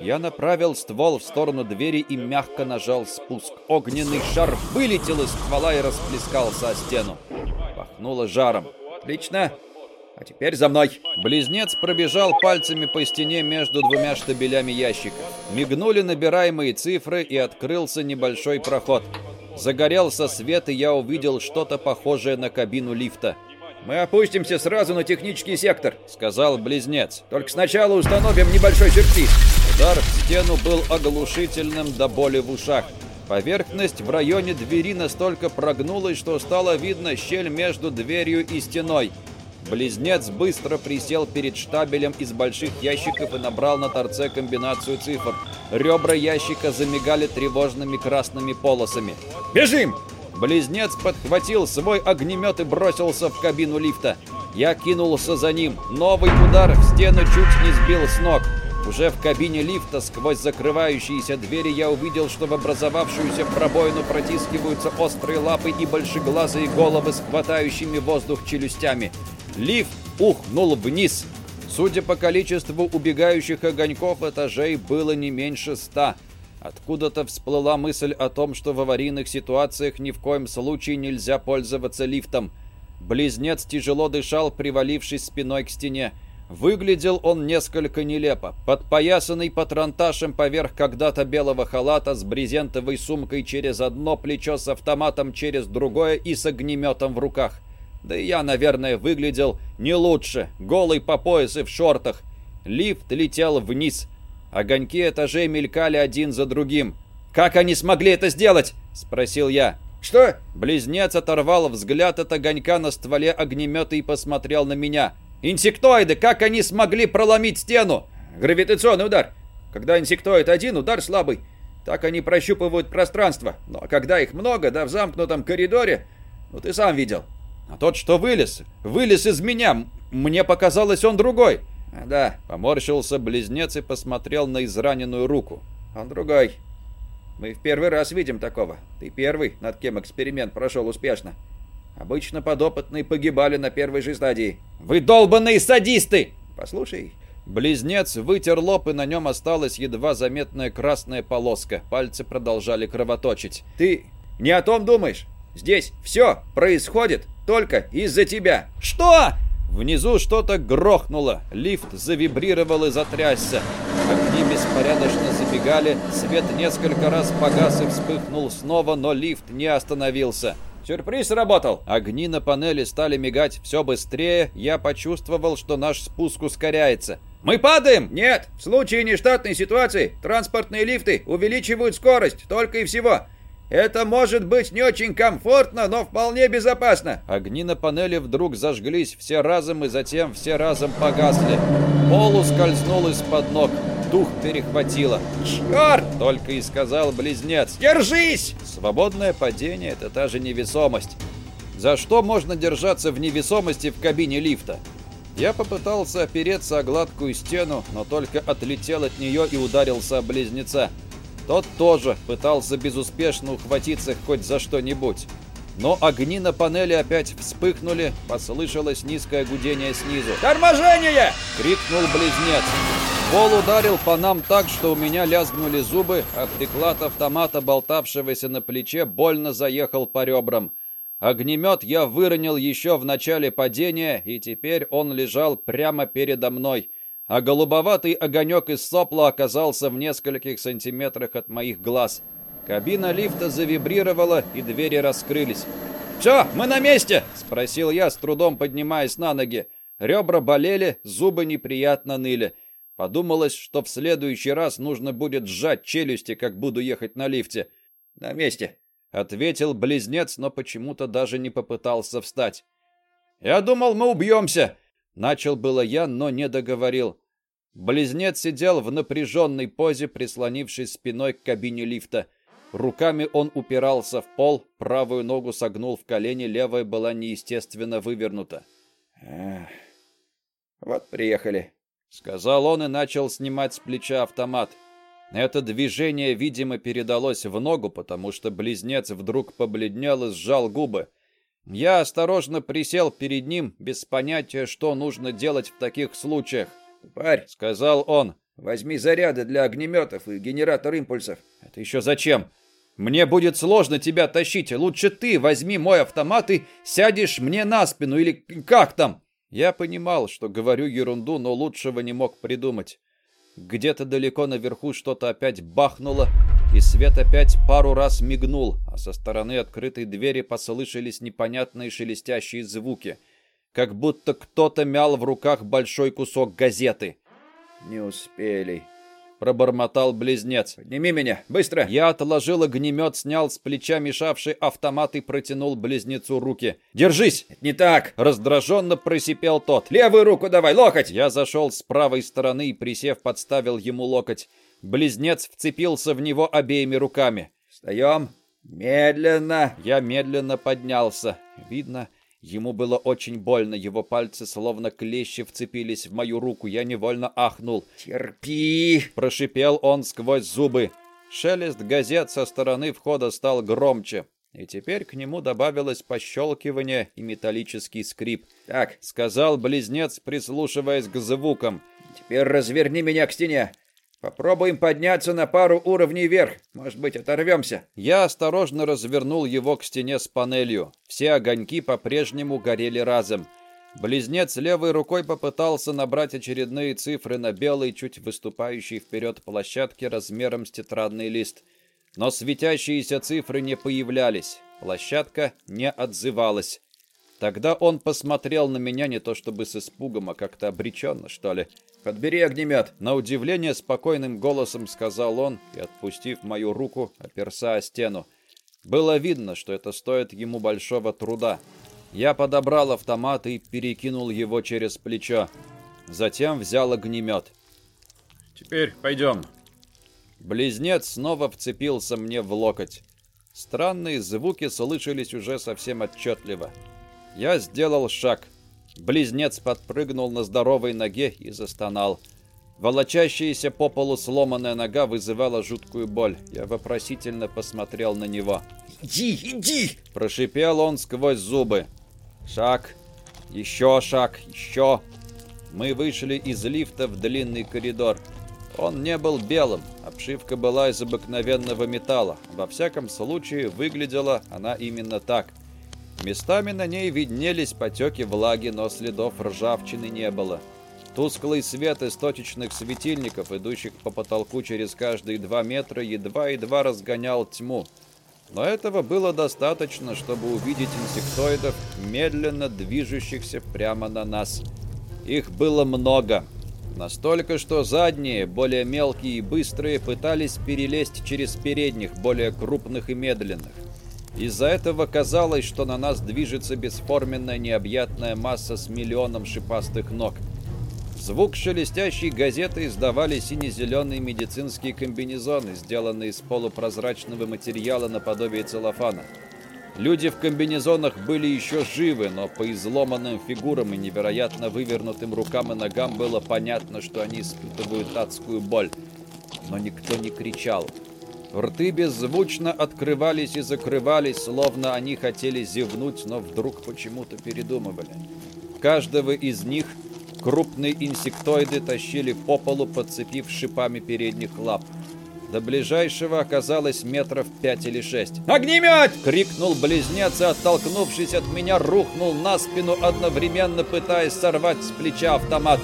Я направил ствол в сторону двери и мягко нажал спуск. Огненный шар вылетел из ствола и расплескался о стену. Пахнуло жаром. Отлично. А теперь за мной. Близнец пробежал пальцами по стене между двумя штабелями ящиков. Мигнули набираемые цифры и открылся небольшой проход. Загорелся свет, и я увидел что-то похожее на кабину лифта. «Мы опустимся сразу на технический сектор», — сказал близнец. «Только сначала установим небольшой сюрприз». Удар в стену был оглушительным до боли в ушах. Поверхность в районе двери настолько прогнулась, что стало видно щель между дверью и стеной. Близнец быстро присел перед штабелем из больших ящиков и набрал на торце комбинацию цифр. Ребра ящика замигали тревожными красными полосами. «Бежим!» Близнец подхватил свой огнемет и бросился в кабину лифта. Я кинулся за ним. Новый удар в стену чуть не сбил с ног. Уже в кабине лифта сквозь закрывающиеся двери я увидел, что в образовавшуюся пробоину протискиваются острые лапы и большеглазые головы с хватающими воздух челюстями. Лифт ухнул вниз. Судя по количеству убегающих огоньков, этажей было не меньше ста. Откуда-то всплыла мысль о том, что в аварийных ситуациях ни в коем случае нельзя пользоваться лифтом. Близнец тяжело дышал, привалившись спиной к стене. Выглядел он несколько нелепо, подпоясанный патронташем поверх когда-то белого халата с брезентовой сумкой через одно плечо с автоматом через другое и с огнеметом в руках. Да и я, наверное, выглядел не лучше, голый по пояс и в шортах. Лифт летел вниз. Огоньки этажей мелькали один за другим. «Как они смогли это сделать?» – спросил я. «Что?» Близнец оторвал взгляд от огонька на стволе огнемета и посмотрел на меня. «Инсектоиды! Как они смогли проломить стену?» «Гравитационный удар. Когда инсектоид один, удар слабый. Так они прощупывают пространство. Но когда их много, да в замкнутом коридоре, ну ты сам видел». «А тот, что вылез, вылез из меня. Мне показалось, он другой». «Да», — поморщился близнец и посмотрел на израненную руку. «Он другой. Мы в первый раз видим такого. Ты первый, над кем эксперимент прошел успешно. Обычно подопытные погибали на первой же стадии». «Вы долбанные садисты!» «Послушай». Близнец вытер лоб, и на нем осталась едва заметная красная полоска. Пальцы продолжали кровоточить. «Ты не о том думаешь? Здесь все происходит только из-за тебя». «Что?» Внизу что-то грохнуло, лифт завибрировал и затрясся. Огни беспорядочно забегали, свет несколько раз погас и вспыхнул снова, но лифт не остановился. Сюрприз сработал. Огни на панели стали мигать все быстрее, я почувствовал, что наш спуск ускоряется. «Мы падаем!» «Нет, в случае нештатной ситуации транспортные лифты увеличивают скорость, только и всего. Это может быть не очень комфортно, но вполне безопасно. Огни на панели вдруг зажглись все разом и затем все разом погасли. Пол ускользнул из-под ног. Дух перехватило. «Черт!» — только и сказал близнец. «Держись!» Свободное падение — это та же невесомость. За что можно держаться в невесомости в кабине лифта? Я попытался опереться о гладкую стену, но только отлетел от нее и ударился о близнеца. Тот тоже пытался безуспешно ухватиться хоть за что-нибудь. Но огни на панели опять вспыхнули, послышалось низкое гудение снизу. «Торможение!» — крикнул близнец. Пол ударил по нам так, что у меня лязгнули зубы, а приклад автомата, болтавшегося на плече, больно заехал по ребрам. Огнемет я выронил еще в начале падения, и теперь он лежал прямо передо мной — а голубоватый огонек из сопла оказался в нескольких сантиметрах от моих глаз. Кабина лифта завибрировала, и двери раскрылись. «Все, мы на месте!» — спросил я, с трудом поднимаясь на ноги. Ребра болели, зубы неприятно ныли. Подумалось, что в следующий раз нужно будет сжать челюсти, как буду ехать на лифте. «На месте!» — ответил близнец, но почему-то даже не попытался встать. «Я думал, мы убьемся!» Начал было я, но не договорил. Близнец сидел в напряженной позе, прислонившись спиной к кабине лифта. Руками он упирался в пол, правую ногу согнул в колени, левая была неестественно вывернута. Эх, вот приехали. сказал он и начал снимать с плеча автомат. Это движение, видимо, передалось в ногу, потому что близнец вдруг побледнел и сжал губы. Я осторожно присел перед ним, без понятия, что нужно делать в таких случаях. «Парь», — сказал он, — «возьми заряды для огнеметов и генератор импульсов». «Это еще зачем? Мне будет сложно тебя тащить. Лучше ты возьми мой автомат и сядешь мне на спину или как там?» Я понимал, что говорю ерунду, но лучшего не мог придумать. Где-то далеко наверху что-то опять бахнуло, и свет опять пару раз мигнул, а со стороны открытой двери послышались непонятные шелестящие звуки, как будто кто-то мял в руках большой кусок газеты. «Не успели», пробормотал близнец. «Подними меня, быстро!» Я отложил огнемет, снял с плеча мешавший автомат и протянул близнецу руки. «Держись!» «Не так!» Раздраженно просипел тот. «Левую руку давай, локоть!» Я зашел с правой стороны и, присев, подставил ему локоть. Близнец вцепился в него обеими руками. «Встаем! Медленно!» Я медленно поднялся. Видно, Ему было очень больно, его пальцы словно клещи вцепились в мою руку. Я невольно ахнул. «Терпи!» – прошипел он сквозь зубы. Шелест газет со стороны входа стал громче. И теперь к нему добавилось пощелкивание и металлический скрип. «Так», — сказал близнец, прислушиваясь к звукам. «Теперь разверни меня к стене. Попробуем подняться на пару уровней вверх. Может быть, оторвемся. Я осторожно развернул его к стене с панелью. Все огоньки по-прежнему горели разом. Близнец левой рукой попытался набрать очередные цифры на белой, чуть выступающей вперед площадке размером с тетрадный лист. Но светящиеся цифры не появлялись. Площадка не отзывалась. Тогда он посмотрел на меня не то чтобы с испугом, а как-то обреченно, что ли. «Подбери огнемет!» На удивление спокойным голосом сказал он и, отпустив мою руку, оперся о стену. Было видно, что это стоит ему большого труда. Я подобрал автомат и перекинул его через плечо. Затем взял огнемет. «Теперь пойдем». Близнец снова вцепился мне в локоть. Странные звуки слышались уже совсем отчетливо. Я сделал шаг. Близнец подпрыгнул на здоровой ноге и застонал. Волочащаяся по полу сломанная нога вызывала жуткую боль. Я вопросительно посмотрел на него. «Иди, иди!» – прошипел он сквозь зубы. Шаг, еще шаг, еще. Мы вышли из лифта в длинный коридор. Он не был белым, обшивка была из обыкновенного металла. Во всяком случае, выглядела она именно так – Местами на ней виднелись потеки влаги, но следов ржавчины не было. Тусклый свет из точечных светильников, идущих по потолку через каждые два метра, едва-едва разгонял тьму. Но этого было достаточно, чтобы увидеть инсектоидов, медленно движущихся прямо на нас. Их было много. Настолько, что задние, более мелкие и быстрые, пытались перелезть через передних, более крупных и медленных. Из-за этого казалось, что на нас движется бесформенная необъятная масса с миллионом шипастых ног. Звук шелестящей газеты издавали сине-зеленые медицинские комбинезоны, сделанные из полупрозрачного материала наподобие целлофана. Люди в комбинезонах были еще живы, но по изломанным фигурам и невероятно вывернутым рукам и ногам было понятно, что они испытывают адскую боль. Но никто не кричал. Рты беззвучно открывались и закрывались, словно они хотели зевнуть, но вдруг почему-то передумывали. Каждого из них крупные инсектоиды тащили по полу, подцепив шипами передних лап. До ближайшего оказалось метров пять или шесть. «Огнемет!» — крикнул близнец и, оттолкнувшись от меня, рухнул на спину, одновременно пытаясь сорвать с плеча автомат.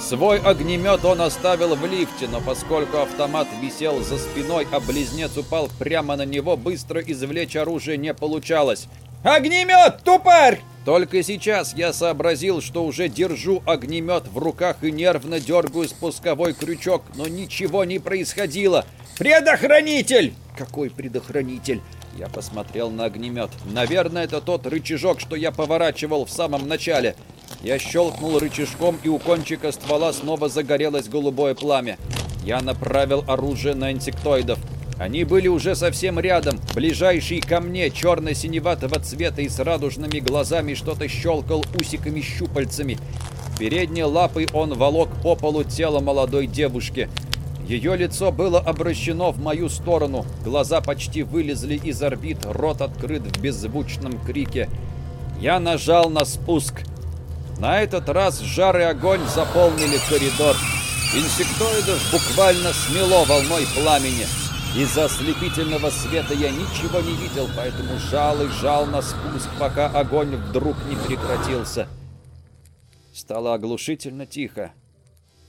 Свой огнемет он оставил в лифте, но поскольку автомат висел за спиной, а близнец упал прямо на него, быстро извлечь оружие не получалось. «Огнемет, тупарь!» Только сейчас я сообразил, что уже держу огнемет в руках и нервно дергаю спусковой крючок, но ничего не происходило. «Предохранитель!» «Какой предохранитель?» Я посмотрел на огнемет. Наверное, это тот рычажок, что я поворачивал в самом начале. Я щелкнул рычажком, и у кончика ствола снова загорелось голубое пламя. Я направил оружие на инсектоидов. Они были уже совсем рядом. Ближайший ко мне, черно-синеватого цвета и с радужными глазами, что-то щелкал усиками-щупальцами. Передней лапой он волок по полу тело молодой девушки. Ее лицо было обращено в мою сторону, глаза почти вылезли из орбит, рот открыт в беззвучном крике. Я нажал на спуск. На этот раз жар и огонь заполнили коридор. Инсектоидов буквально смело волной пламени. Из-за ослепительного света я ничего не видел, поэтому жал и жал на спуск, пока огонь вдруг не прекратился. Стало оглушительно тихо.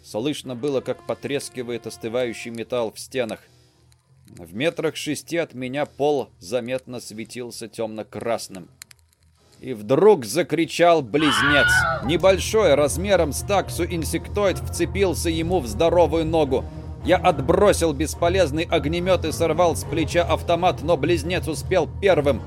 Слышно было, как потрескивает остывающий металл в стенах. В метрах шести от меня пол заметно светился темно-красным. И вдруг закричал близнец. Небольшой, размером с таксу инсектоид вцепился ему в здоровую ногу. Я отбросил бесполезный огнемет и сорвал с плеча автомат, но близнец успел первым.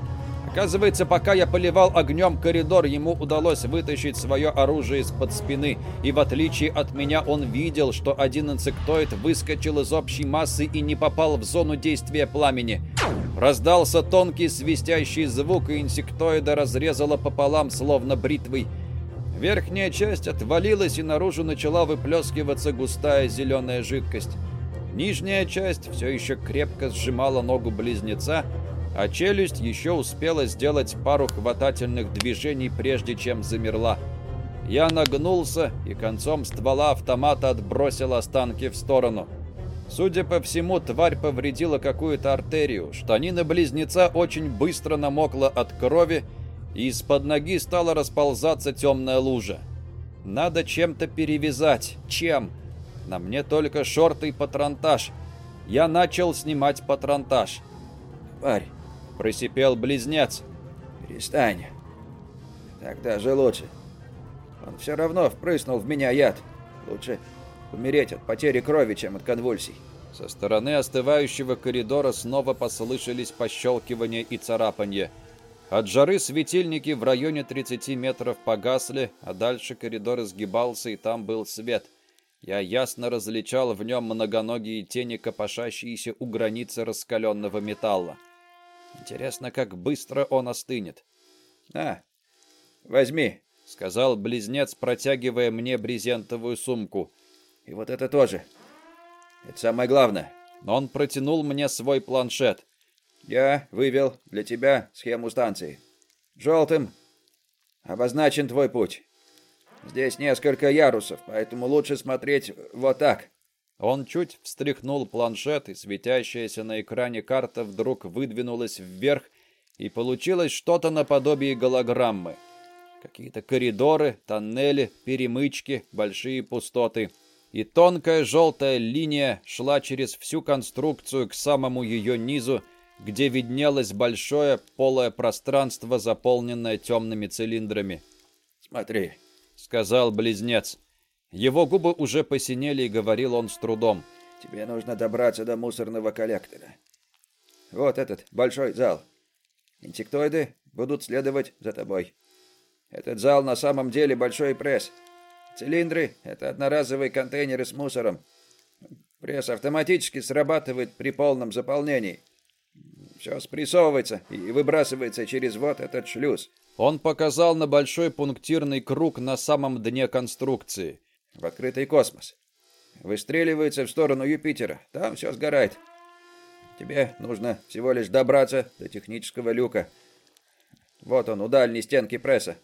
Оказывается, пока я поливал огнем коридор, ему удалось вытащить свое оружие из-под спины, и в отличие от меня он видел, что один инсектоид выскочил из общей массы и не попал в зону действия пламени. Раздался тонкий свистящий звук, и инсектоида разрезало пополам, словно бритвой. Верхняя часть отвалилась, и наружу начала выплескиваться густая зеленая жидкость. Нижняя часть все еще крепко сжимала ногу близнеца, а челюсть еще успела сделать пару хватательных движений, прежде чем замерла. Я нагнулся и концом ствола автомата отбросил останки в сторону. Судя по всему, тварь повредила какую-то артерию. Штанина близнеца очень быстро намокла от крови, и из-под ноги стала расползаться темная лужа. Надо чем-то перевязать. Чем? На мне только шорты и патронтаж. Я начал снимать патронтаж. Парь, Просипел близнец. Перестань. Так даже лучше. Он все равно впрыснул в меня яд. Лучше умереть от потери крови, чем от конвульсий. Со стороны остывающего коридора снова послышались пощелкивания и царапанье. От жары светильники в районе 30 метров погасли, а дальше коридор изгибался, и там был свет. Я ясно различал в нем многоногие тени, копошащиеся у границы раскаленного металла. Интересно, как быстро он остынет. «А, возьми», — сказал близнец, протягивая мне брезентовую сумку. «И вот это тоже. Это самое главное». Он протянул мне свой планшет. «Я вывел для тебя схему станции. Желтым обозначен твой путь. Здесь несколько ярусов, поэтому лучше смотреть вот так». Он чуть встряхнул планшет, и светящаяся на экране карта вдруг выдвинулась вверх, и получилось что-то наподобие голограммы. Какие-то коридоры, тоннели, перемычки, большие пустоты. И тонкая желтая линия шла через всю конструкцию к самому ее низу, где виднелось большое полое пространство, заполненное темными цилиндрами. «Смотри», — сказал близнец. Его губы уже посинели, и говорил он с трудом. «Тебе нужно добраться до мусорного коллектора. Вот этот большой зал. Инсектоиды будут следовать за тобой. Этот зал на самом деле большой пресс. Цилиндры — это одноразовые контейнеры с мусором. Пресс автоматически срабатывает при полном заполнении. Все спрессовывается и выбрасывается через вот этот шлюз. Он показал на большой пунктирный круг на самом дне конструкции в открытый космос. Выстреливается в сторону Юпитера. Там все сгорает. Тебе нужно всего лишь добраться до технического люка. Вот он, у дальней стенки пресса.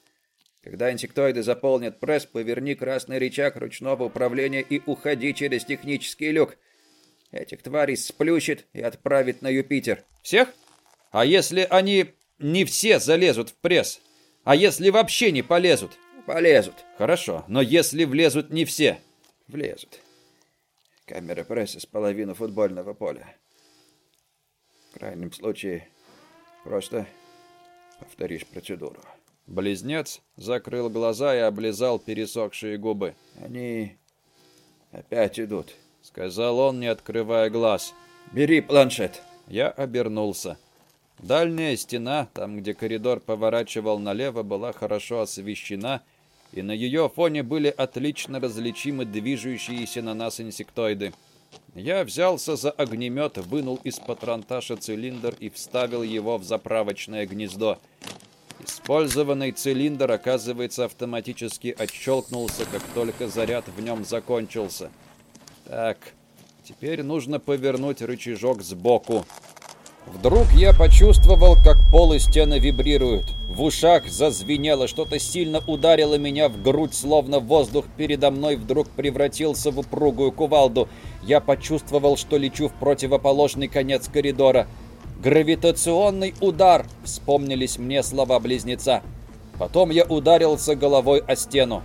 Когда инсектоиды заполнят пресс, поверни красный рычаг ручного управления и уходи через технический люк. Этих тварей сплющит и отправит на Юпитер. Всех? А если они не все залезут в пресс? А если вообще не полезут? Полезут. Хорошо, но если влезут не все? Влезут. Камера пресса с половины футбольного поля. В крайнем случае, просто повторишь процедуру. Близнец закрыл глаза и облизал пересохшие губы. Они опять идут, сказал он, не открывая глаз. Бери планшет. Я обернулся. Дальняя стена, там, где коридор поворачивал налево, была хорошо освещена и на ее фоне были отлично различимы движущиеся на нас инсектоиды. Я взялся за огнемет, вынул из патронташа цилиндр и вставил его в заправочное гнездо. Использованный цилиндр, оказывается, автоматически отщелкнулся, как только заряд в нем закончился. Так, теперь нужно повернуть рычажок сбоку. Вдруг я почувствовал, как пол и стены вибрируют. В ушах зазвенело, что-то сильно ударило меня в грудь, словно воздух передо мной вдруг превратился в упругую кувалду. Я почувствовал, что лечу в противоположный конец коридора. «Гравитационный удар!» — вспомнились мне слова близнеца. Потом я ударился головой о стену.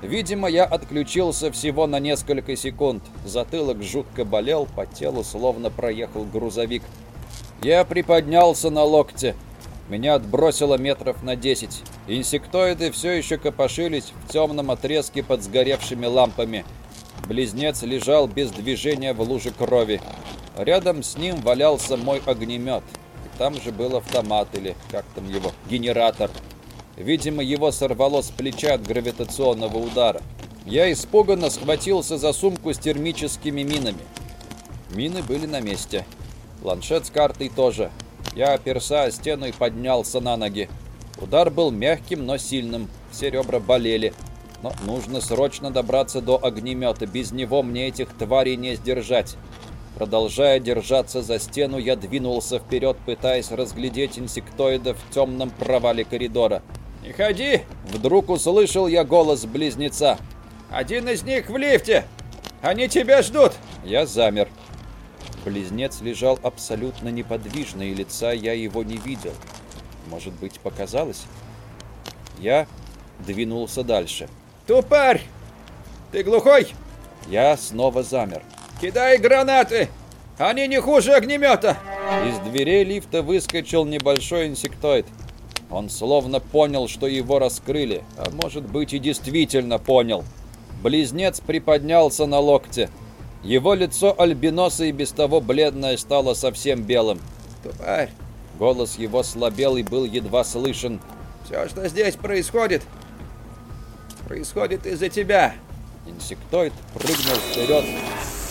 Видимо, я отключился всего на несколько секунд. Затылок жутко болел, по телу словно проехал грузовик. Я приподнялся на локте. Меня отбросило метров на 10. Инсектоиды все еще копошились в темном отрезке под сгоревшими лампами. Близнец лежал без движения в луже крови. Рядом с ним валялся мой огнемет. Там же был автомат или, как там его, генератор. Видимо, его сорвало с плеча от гравитационного удара. Я испуганно схватился за сумку с термическими минами. Мины были на месте. Планшет с картой тоже. Я оперся о стену и поднялся на ноги. Удар был мягким, но сильным. Все ребра болели. Но нужно срочно добраться до огнемета. Без него мне этих тварей не сдержать. Продолжая держаться за стену, я двинулся вперед, пытаясь разглядеть инсектоидов в темном провале коридора. «Не ходи!» Вдруг услышал я голос близнеца. «Один из них в лифте! Они тебя ждут!» Я замер. Близнец лежал абсолютно неподвижно, и лица я его не видел. Может быть, показалось? Я двинулся дальше. «Тупарь! Ты глухой?» Я снова замер. «Кидай гранаты! Они не хуже огнемета!» Из дверей лифта выскочил небольшой инсектоид. Он словно понял, что его раскрыли, а может быть и действительно понял. Близнец приподнялся на локте. Его лицо альбиноса и без того бледное стало совсем белым. «Тварь!» Голос его слабел и был едва слышен. «Все, что здесь происходит, происходит из-за тебя!» Инсектоид прыгнул вперед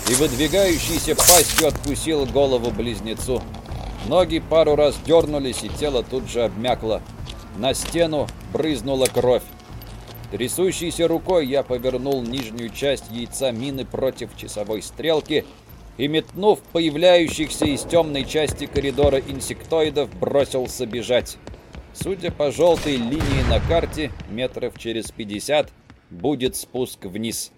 и выдвигающейся пастью откусил голову близнецу. Ноги пару раз дернулись, и тело тут же обмякло. На стену брызнула кровь. Трясущейся рукой я повернул нижнюю часть яйца мины против часовой стрелки и, метнув появляющихся из темной части коридора инсектоидов, бросился бежать. Судя по желтой линии на карте, метров через 50 будет спуск вниз.